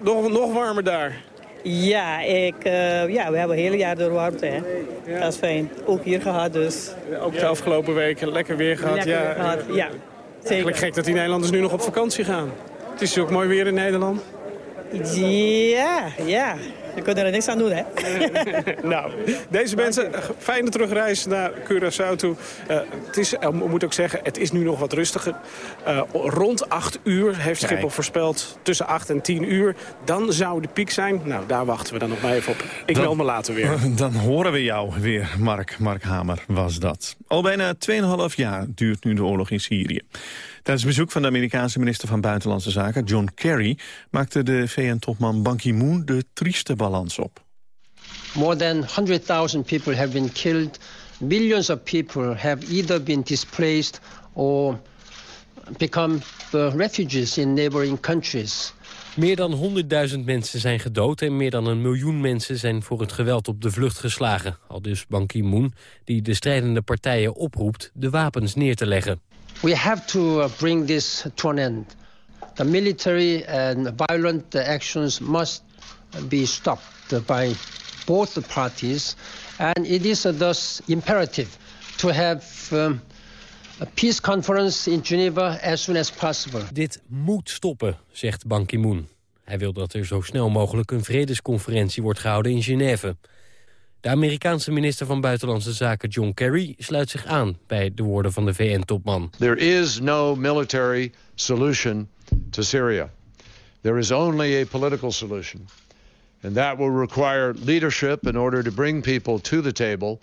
Nog, nog warmer daar. Ja, ik, uh, ja, we hebben het hele jaar door warmte. Hè. Ja. Dat is fijn. Ook hier gehad dus. Ook de afgelopen weken lekker weer gehad. Lekker ja. weer gehad, ja. Zeker. Eigenlijk gek dat die Nederlanders nu nog op vakantie gaan. Het is ook mooi weer in Nederland. Ja, ja. Je kunt er niks aan doen, hè? nou, deze mensen, fijne terugreis naar Curaçao toe. Uh, het is, uh, moet ook zeggen, het is nu nog wat rustiger. Uh, rond 8 uur heeft Schiphol voorspeld, tussen 8 en 10 uur. Dan zou de piek zijn. Nou, daar wachten we dan nog maar even op. Ik dan, meld me later weer. Dan horen we jou weer, Mark. Mark Hamer was dat. Al bijna 2,5 jaar duurt nu de oorlog in Syrië. Tijdens bezoek van de Amerikaanse minister van Buitenlandse Zaken, John Kerry, maakte de VN-topman Ban Ki-moon de trieste balans op. More than 100,000 people have been killed. Millions of people have either been displaced or become the refugees in neighboring countries. Meer dan 100.000 mensen zijn gedood en meer dan een miljoen mensen zijn voor het geweld op de vlucht geslagen. Al dus Ban Ki-moon, die de strijdende partijen oproept de wapens neer te leggen. We have to bring this to an end. The military and violent actions must be stopped by both parties. And it is thus imperative to have um, a peace conference in Geneva as soon as possible. Dit moet stoppen, zegt Ban Ki-moon. Hij wil dat er zo snel mogelijk een vredesconferentie wordt gehouden in Genève. De Amerikaanse minister van Buitenlandse Zaken John Kerry sluit zich aan bij de woorden van de VN-topman. There is no military solution to Syria. There is only a political solution. And that will require leadership in order to bring people to the table.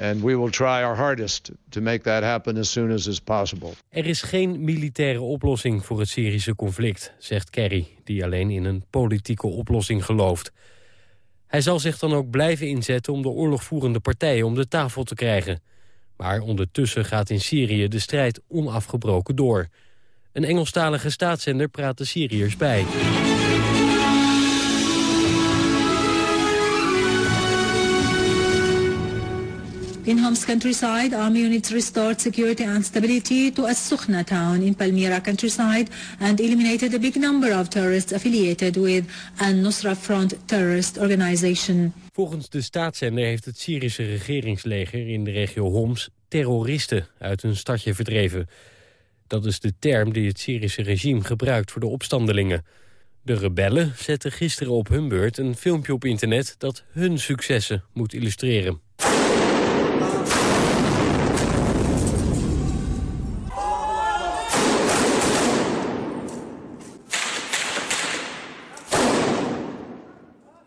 And we will try our hardest to make that happen as soon as is possible. Er is geen militaire oplossing voor het Syrische conflict, zegt Kerry, die alleen in een politieke oplossing gelooft. Hij zal zich dan ook blijven inzetten om de oorlogvoerende partijen om de tafel te krijgen. Maar ondertussen gaat in Syrië de strijd onafgebroken door. Een Engelstalige staatszender praat de Syriërs bij. In Homs countryside, army units restored security and stability to As-Sukhna town in Palmyra countryside and eliminated a big number of terrorists affiliated with Al-Nusra Front terrorist organization. Volgens de staatszender heeft het Syrische regeringsleger in de regio Homs terroristen uit een stadje verdreven. Dat is de term die het Syrische regime gebruikt voor de opstandelingen. De rebellen zetten gisteren op hun beurt een filmpje op internet dat hun successen moet illustreren.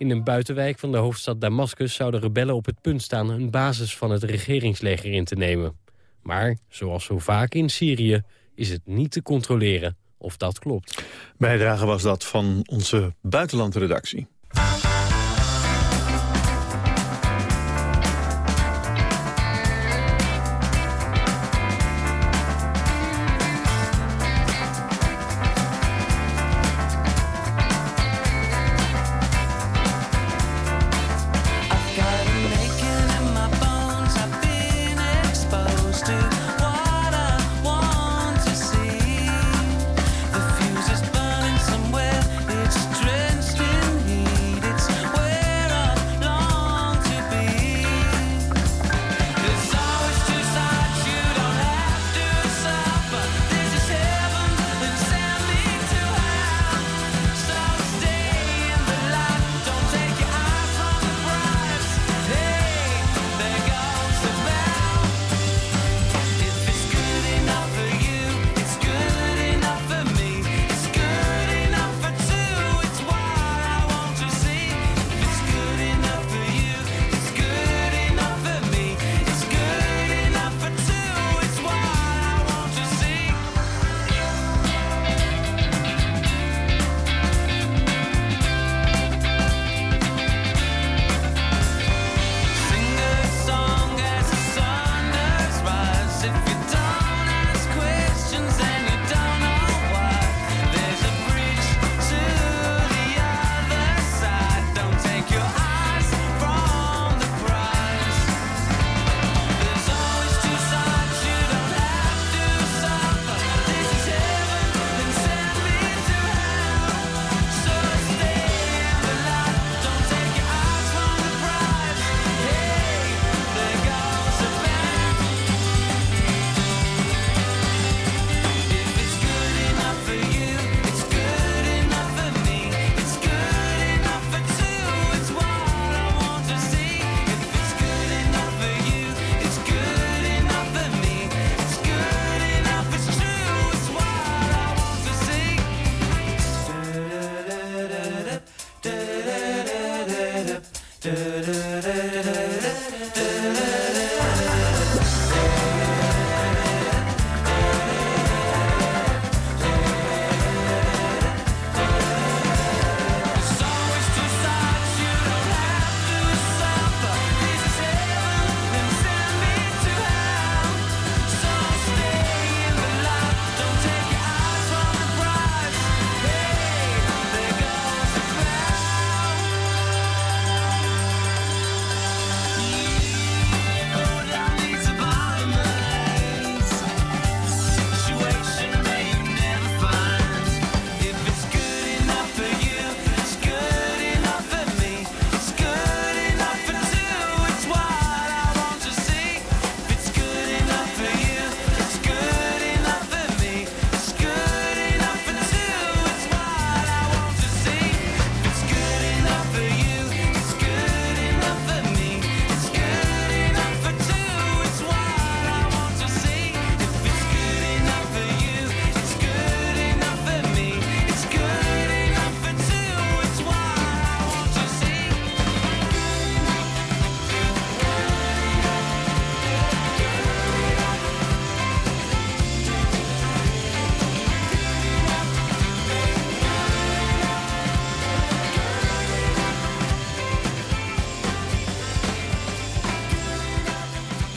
In een buitenwijk van de hoofdstad Damascus zouden rebellen op het punt staan een basis van het regeringsleger in te nemen. Maar, zoals zo vaak in Syrië, is het niet te controleren of dat klopt. Bijdrage was dat van onze buitenlandredactie.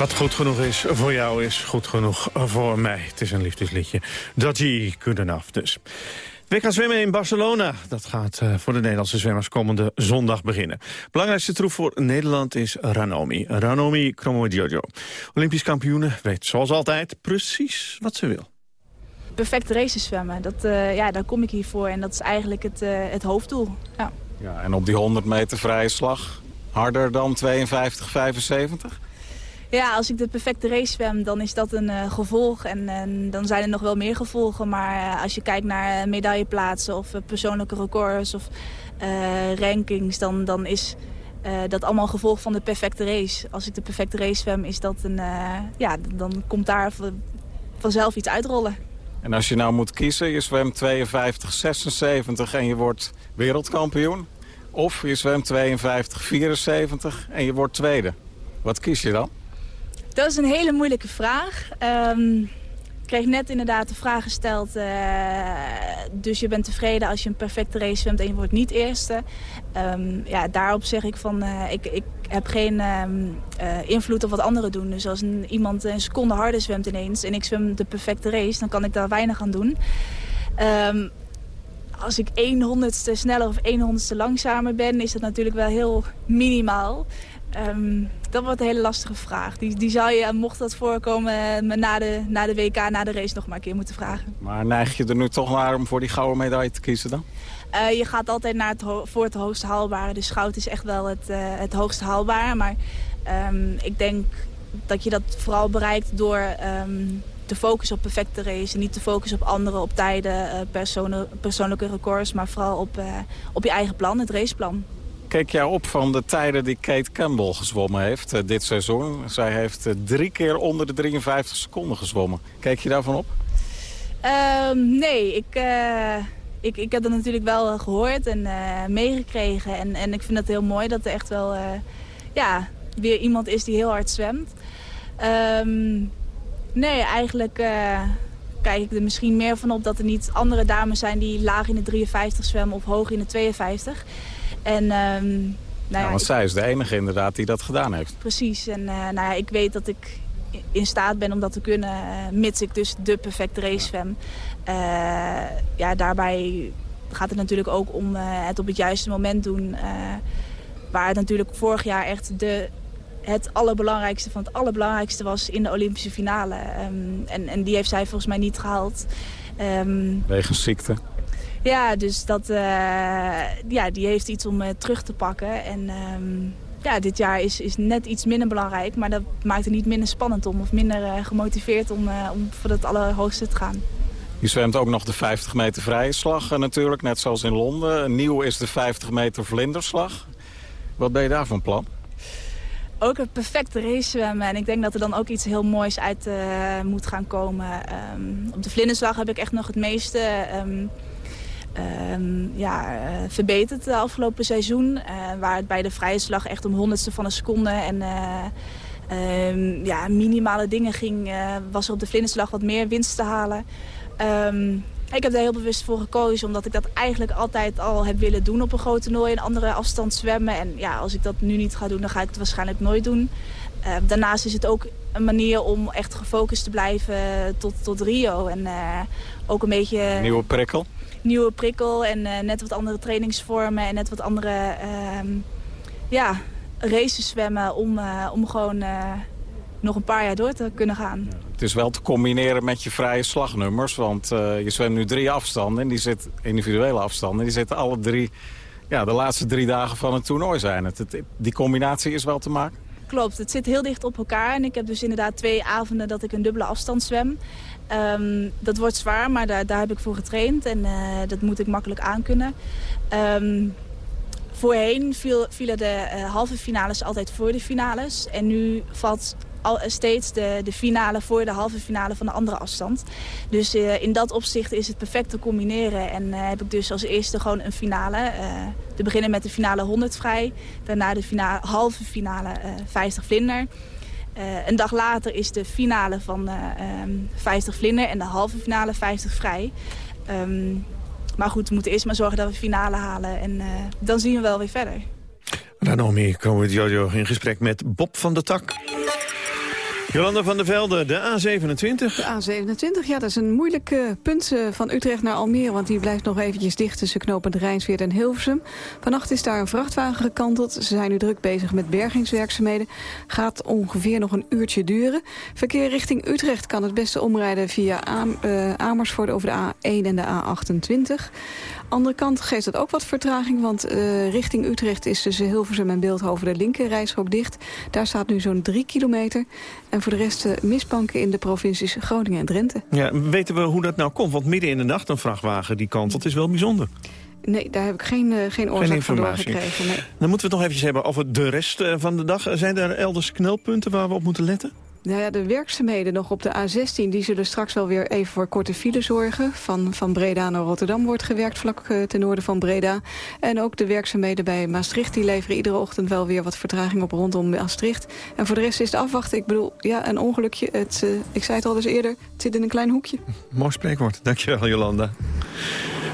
Wat goed genoeg is voor jou is goed genoeg voor mij. Het is een liefdesliedje. Dodgy, good enough dus. WK zwemmen in Barcelona. Dat gaat uh, voor de Nederlandse zwemmers komende zondag beginnen. Belangrijkste troef voor Nederland is Ranomi. Ranomi Kromowidjojo. Olympisch kampioene weet zoals altijd precies wat ze wil. Perfect races zwemmen. Dat, uh, ja, daar kom ik hier voor. En dat is eigenlijk het, uh, het hoofddoel. Ja. Ja, en op die 100 meter vrije slag harder dan 52, 75? Ja, als ik de perfecte race zwem, dan is dat een uh, gevolg. En, en, dan zijn er nog wel meer gevolgen. Maar uh, als je kijkt naar medailleplaatsen of persoonlijke records of rankings... dan, dan is dat allemaal gevolg van de perfecte race. Als ik de perfecte race zwem, is dat een, ja, dan komt daar vanzelf iets uitrollen. En als je nou moet kiezen, je zwemt 52, 76 en je wordt wereldkampioen... of je zwemt 52, 74 en je wordt tweede. Wat kies je dan? Dat is een hele moeilijke vraag. Um, ik kreeg net inderdaad de vraag gesteld. Uh, dus je bent tevreden als je een perfecte race zwemt en je wordt niet eerste. Um, ja, daarop zeg ik van, uh, ik, ik heb geen um, uh, invloed op wat anderen doen. Dus als iemand een seconde harder zwemt ineens en ik zwem de perfecte race, dan kan ik daar weinig aan doen. als ik 1 honderdste sneller of 1 honderdste langzamer ben, is dat natuurlijk wel heel minimaal. Um, dat wordt een hele lastige vraag. Die, die zou je, mocht dat voorkomen, me na de, na de WK, na de race nog maar een keer moeten vragen. Maar neig je er nu toch naar om voor die gouden medaille te kiezen dan? Uh, je gaat altijd naar het voor het hoogste haalbare. Dus goud is echt wel het, uh, het hoogste haalbare. Maar um, ik denk dat je dat vooral bereikt door um, te focussen op perfecte race. En niet te focussen op anderen, op tijden, uh, persoonlijke records. Maar vooral op, op je eigen plan, het raceplan keek jij op van de tijden die Kate Campbell gezwommen heeft uh, dit seizoen. Zij heeft uh, drie keer onder de 53 seconden gezwommen. Keek je daarvan op? Um, nee, ik, uh, ik, ik heb dat natuurlijk wel gehoord en meegekregen. En, en ik vind het heel mooi dat er echt wel ja, weer iemand is die heel hard zwemt. Um, nee, eigenlijk kijk ik er misschien meer van op dat er niet andere dames zijn die laag in de 53 zwemmen of hoog in de 52. En, um, nou ja, ja, want zij is de enige inderdaad die dat gedaan heeft. Precies. En uh, nou ja, ik weet dat ik in staat ben om dat te kunnen, uh, mits ik dus de perfecte race zwem. Uh, ja, daarbij gaat het natuurlijk ook om het op het juiste moment doen. waar het natuurlijk vorig jaar echt de, het allerbelangrijkste van het allerbelangrijkste was in de Olympische finale. Um, en, en die heeft zij volgens mij niet gehaald. Um, Wegens ziekte? Ja, dus dat, uh, ja, die heeft iets om uh, terug te pakken. En um, ja, dit jaar is, is net iets minder belangrijk. Maar dat maakt het niet minder spannend om. Of minder uh, gemotiveerd om, om voor het allerhoogste te gaan. Je zwemt ook nog de 50 meter vrije slag natuurlijk. Net zoals in Londen. Nieuw is de 50 meter vlinderslag. Wat ben je daar van plan? ook een perfecte race zwemmen. En ik denk dat er dan ook iets heel moois uit moet gaan komen. Um, op de vlinderslag heb ik echt nog het meeste... Um, um, ja, uh, verbeterd de afgelopen seizoen. Uh, waar het bij de vrije slag echt om honderdste van een seconde en uh, um, ja, minimale dingen ging, was er op de vlinderslag wat meer winst te halen. Um, ik heb daar heel bewust voor gekozen, omdat ik dat eigenlijk altijd al heb willen doen op een groot toernooi. Een andere afstand zwemmen. En ja, als ik dat nu niet ga doen, dan ga ik het waarschijnlijk nooit doen. Daarnaast is het ook een manier om echt gefocust te blijven tot, tot Rio. En ook een beetje... Nieuwe prikkel? Nieuwe prikkel en uh, net wat andere trainingsvormen en net wat andere uh, ja, races zwemmen om, uh, om gewoon uh, nog een paar jaar door te kunnen gaan. Het is wel te combineren met je vrije slagnummers, want je zwemt nu drie afstanden, en die zit, individuele afstanden, die zitten alle drie, ja, de laatste drie dagen van het toernooi zijn het. het die combinatie is wel te maken? Klopt, het zit heel dicht op elkaar en ik heb dus inderdaad twee avonden dat ik een dubbele afstand zwem. Um, dat wordt zwaar, maar daar, daar heb ik voor getraind en uh, dat moet ik makkelijk aankunnen. Um, voorheen viel, vielen de uh, halve finales altijd voor de finales. En nu valt al, steeds de, de finale voor de halve finale van de andere afstand. Dus in dat opzicht is het perfect te combineren. En heb ik dus als eerste gewoon een finale. te beginnen met de finale 100 vrij. Daarna de finale, halve finale 50 vlinder. Uh, een dag later is de finale van um, 50 vlinder en de halve finale 50 vrij. Um, maar goed, we moeten eerst maar zorgen dat we de finale halen en uh, dan zien we wel weer verder. Ranomi komen we Jojo in gesprek met Bob van der Tak. Jolanda van der Velde, de A27. De A27, ja, dat is een moeilijk uh, punt uh, van Utrecht naar Almere... want die blijft nog eventjes dicht tussen knopend Rijnsweert en Hilversum. Vannacht is daar een vrachtwagen gekanteld. Ze zijn nu druk bezig met bergingswerkzaamheden. Gaat ongeveer nog een uurtje duren. Verkeer richting Utrecht kan het beste omrijden via Am uh, Amersfoort over de A1 en de A28 andere kant geeft het ook wat vertraging, want richting Utrecht is tussen Hilversum en Beeldhoven de linkerrijstrook dicht. Daar staat nu zo'n drie kilometer. En voor de rest uh, misbanken in de provincies Groningen en Drenthe. Ja, weten we hoe dat nou komt? Want midden in de nacht een vrachtwagen die kantelt is wel bijzonder. Nee, daar heb ik geen, uh, geen oorzaak van doorgekregen. Nee. Dan moeten we het nog eventjes hebben over de rest van de dag. Zijn er elders knelpunten waar we op moeten letten? Nou ja, de werkzaamheden nog op de A16... die zullen straks wel weer even voor korte file zorgen. Van, van Breda naar Rotterdam wordt gewerkt vlak uh, ten noorden van Breda. En ook de werkzaamheden bij Maastricht... die leveren iedere ochtend wel weer wat vertraging op rondom Maastricht. En voor de rest is het afwachten. Ik bedoel, ja, een ongelukje. Het, uh, ik zei het al eens eerder, het zit in een klein hoekje. Mooi spreekwoord. Dankjewel, Jolanda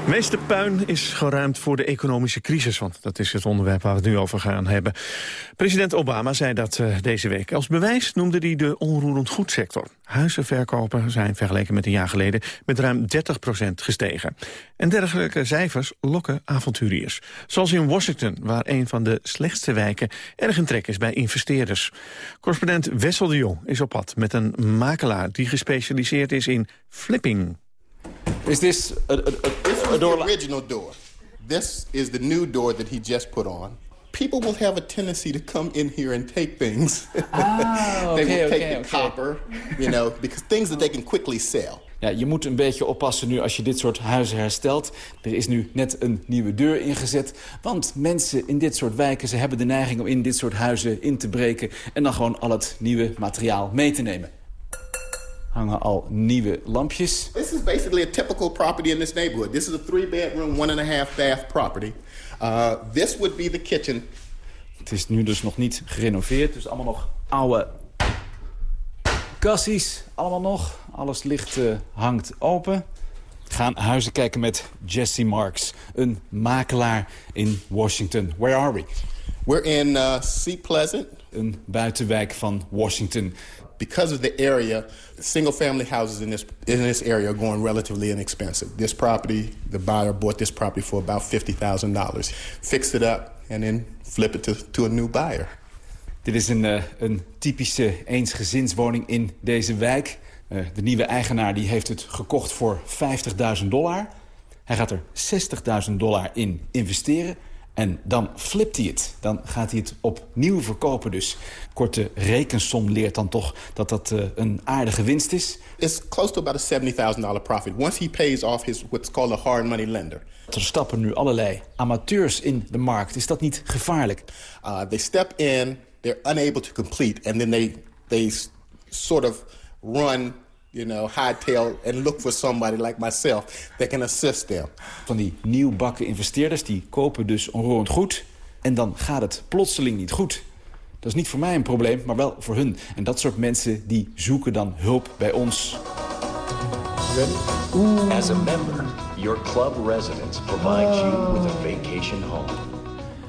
meeste puin is geruimd voor de economische crisis. Want dat is het onderwerp waar we het nu over gaan hebben. President Obama zei dat uh, deze week. Als bewijs noemde hij de onroerend goedsector. Huizenverkopen zijn vergeleken met een jaar geleden... met ruim 30% gestegen. En dergelijke cijfers lokken avonturiers. Zoals in Washington, waar een van de slechtste wijken... erg in trek is bij investeerders. Correspondent Wessel de Jong is op pad met een makelaar... die gespecialiseerd is in flipping. Is this a, a, door? the original door. This is the new door that he just put on. People will have a tendency to come in here and take things. Ah, they okay, will take okay, the okay. copper, you know, because things that they can quickly sell. Ja, je moet een beetje oppassen nu als je dit soort huizen herstelt. Er is nu net een nieuwe deur ingezet. Want mensen in dit soort wijken, ze hebben de neiging om in dit soort huizen in te breken... en dan gewoon al het nieuwe materiaal mee te nemen hangen al nieuwe lampjes. This is basically a typical property in this neighborhood. This is a three bedroom, one and a half bath property. Uh, this would be the kitchen. Het is nu dus nog niet gerenoveerd, dus allemaal nog oude kassies. Allemaal nog. Alles licht uh, hangt open. We gaan huizen kijken met Jesse Marks, een makelaar in Washington. Where are we? We're in uh, Sea Pleasant. Een buitenwijk van Washington because of the area, single-family houses in this in this area are going relatively inexpensive. This property, the buyer bought this property for about fifty thousand dollars, fixed it up, and then flip it to, to a new buyer. Dit is een, uh, een typische eensgezinswoning in deze wijk. Uh, de nieuwe eigenaar die heeft het gekocht voor 50.000 dollar. Hij gaat er 60.000 dollar in investeren. En dan flipt hij het. Dan gaat hij het opnieuw verkopen dus. Korte rekensom leert dan toch dat dat uh, een aardige winst is. It's close to about a $70,000 profit. Once he pays off his what's called a hard money lender. Er stappen nu allerlei amateurs in de markt. Is dat niet gevaarlijk? Uh, they step in, they're unable to complete. And then they, they sort of run you know, hightail and look for somebody like myself that can assist them. Van die nieuwbakken investeerders, die kopen dus onroerend goed... en dan gaat het plotseling niet goed. Dat is niet voor mij een probleem, maar wel voor hun. En dat soort mensen die zoeken dan hulp bij ons. As a member, your club residence provides you with a vacation home.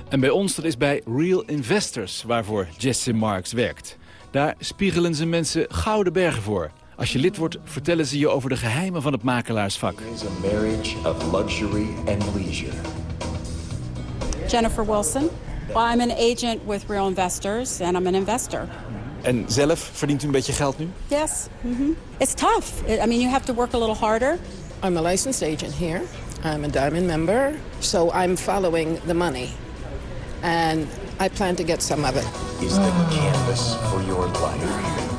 En bij ons, dat is bij Real Investors, waarvoor Jesse Marks werkt. Daar spiegelen ze mensen gouden bergen voor... Als je lid wordt, vertellen ze je over de geheimen van het makelaarsvak. Jennifer Wilson. Well, I'm an agent with Real Investors and I'm an investor. En zelf verdient u een beetje geld nu? Yes. Mm -hmm. It's tough. I mean, you have to work a little harder. I'm a licensed agent here. I'm a diamond member, so I'm following the money. And I plan to get some of it. Is the canvas for your life.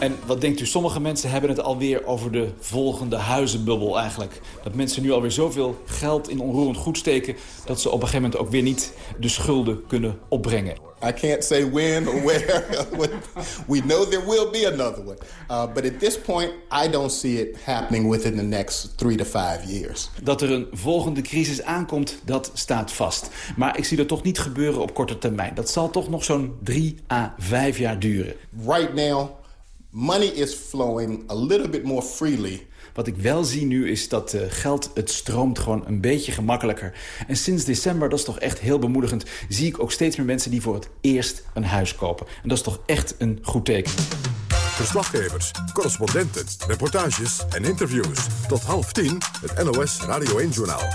En wat denkt u, sommige mensen hebben het alweer over de volgende huizenbubbel eigenlijk. Dat mensen nu alweer zoveel geld in onroerend goed steken... dat ze op een gegeven moment ook weer niet de schulden kunnen opbrengen. I can't say when or where. We know there will be another one. Uh, but at this point, I don't see it happening within the next three to five years. Dat er een volgende crisis aankomt, dat staat vast. Maar ik zie dat toch niet gebeuren op korte termijn. Dat zal toch nog zo'n drie à vijf jaar duren. Right now, money is flowing a little bit more freely. Wat ik wel zie nu is dat uh, geld, het stroomt gewoon een beetje gemakkelijker. En sinds december, dat is toch echt heel bemoedigend... zie ik ook steeds meer mensen die voor het eerst een huis kopen. En dat is toch echt een goed teken. Verslaggevers, correspondenten, reportages en interviews. Tot half tien het NOS Radio 1-journaal.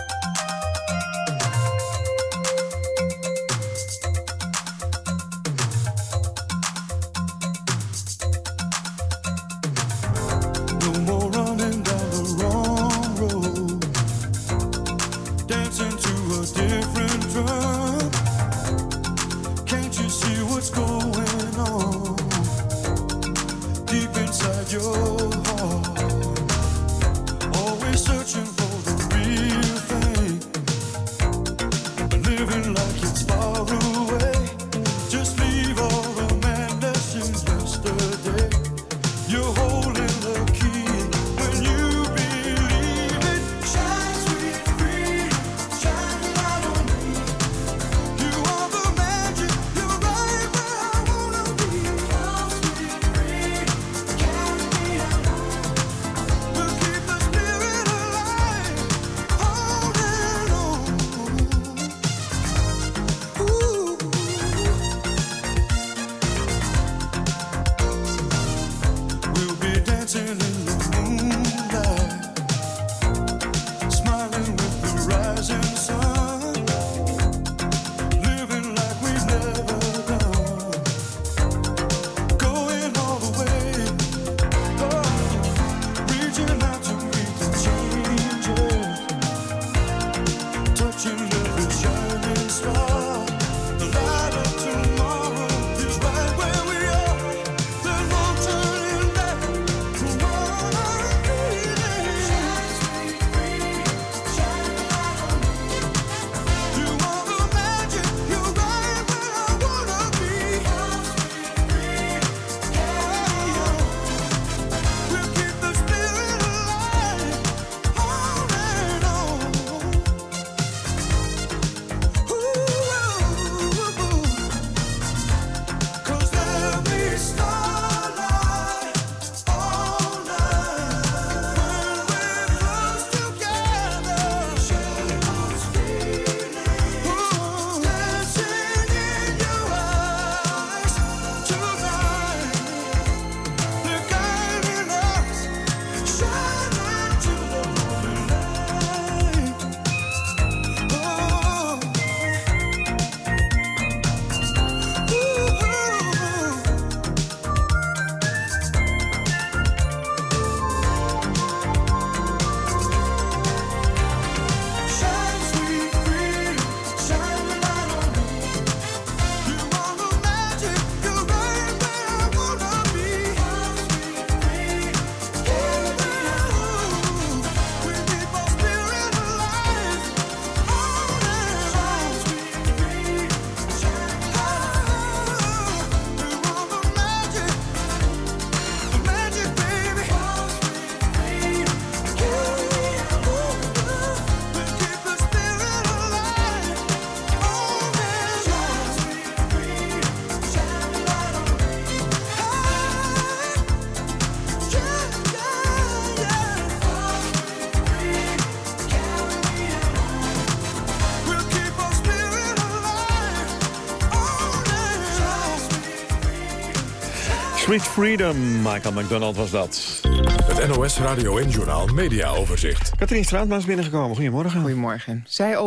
Sweet Freedom, Michael McDonald was dat. Het NOS Radio 1-journaal Media Overzicht. Katrien Straatma is binnengekomen. Goedemorgen. Goedemorgen. Zij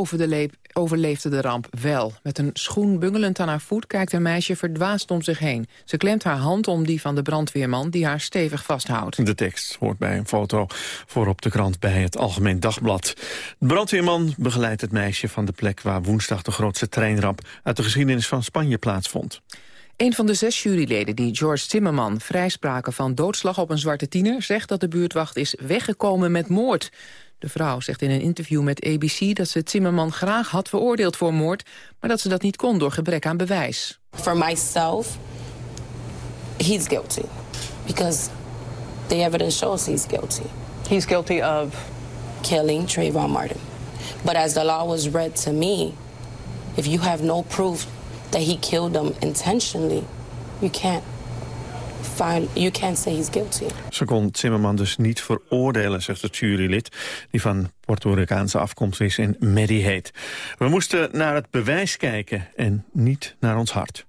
overleefde de ramp wel. Met een schoen bungelend aan haar voet kijkt een meisje verdwaasd om zich heen. Ze klemt haar hand om die van de brandweerman die haar stevig vasthoudt. De tekst hoort bij een foto voor op de krant bij het Algemeen Dagblad. De brandweerman begeleidt het meisje van de plek waar woensdag de grootste treinramp uit de geschiedenis van Spanje plaatsvond. Een van de zes juryleden die George Timmerman vrijspraken van doodslag op een zwarte tiener... zegt dat de buurtwacht is weggekomen met moord. De vrouw zegt in een interview met ABC dat ze Timmerman graag had veroordeeld voor moord... maar dat ze dat niet kon door gebrek aan bewijs. For myself, he's guilty. Because the evidence shows he's guilty. He's guilty of? Killing Trayvon Martin. But as the law was read to me, if you have no proof that he killed them intentionally, you can't find, you can't say he's guilty. Ze kon Zimmerman dus niet veroordelen, zegt het jurylid... die van Puerto Ricaanse afkomst is en Maddie heet. We moesten naar het bewijs kijken en niet naar ons hart.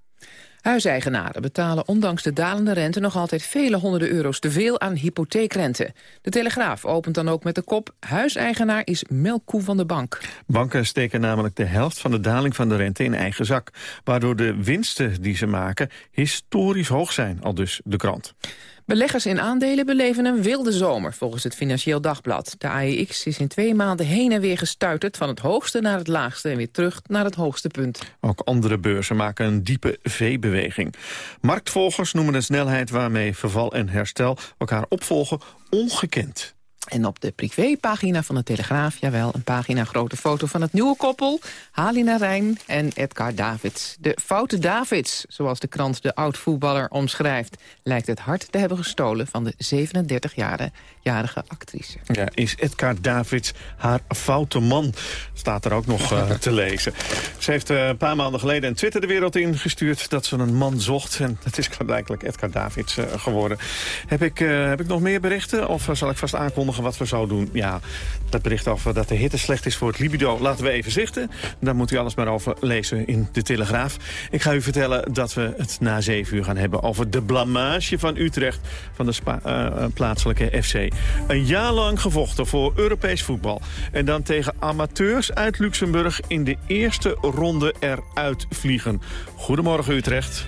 Huiseigenaren betalen ondanks de dalende rente nog altijd vele honderden euro's te veel aan hypotheekrente. De Telegraaf opent dan ook met de kop huiseigenaar is melkkoe van de bank. Banken steken namelijk de helft van de daling van de rente in eigen zak. Waardoor de winsten die ze maken historisch hoog zijn, al dus de krant. Beleggers in aandelen beleven een wilde zomer, volgens het Financieel Dagblad. De AEX is in twee maanden heen en weer gestuiterd... van het hoogste naar het laagste en weer terug naar het hoogste punt. Ook andere beurzen maken een diepe V-beweging. Marktvolgers noemen de snelheid waarmee verval en herstel elkaar opvolgen ongekend. En op de privépagina van de Telegraaf, jawel, een pagina grote foto van het nieuwe koppel, Halina Rijn en Edgar Davids. De foute Davids, zoals de krant de oud-voetballer omschrijft, lijkt het hart te hebben gestolen van de 37-jarige actrice. Ja, is Edgar Davids haar foute man? Staat er ook nog uh, te lezen. Ze heeft uh, een paar maanden geleden een Twitter de wereld ingestuurd dat ze een man zocht. En het is blijkbaar Edgar Davids uh, geworden. Heb ik, heb ik nog meer berichten of zal ik vast aankondigen wat we zouden doen. Ja, dat bericht over dat de hitte slecht is voor het libido laten we even zichten. Daar moet u alles maar over lezen in de Telegraaf. Ik ga u vertellen dat we het na zeven uur gaan hebben over de blamage van Utrecht van de uh, plaatselijke FC. Een jaar lang gevochten voor Europees voetbal. En dan tegen amateurs uit Luxemburg in de eerste ronde eruit vliegen. Goedemorgen Utrecht.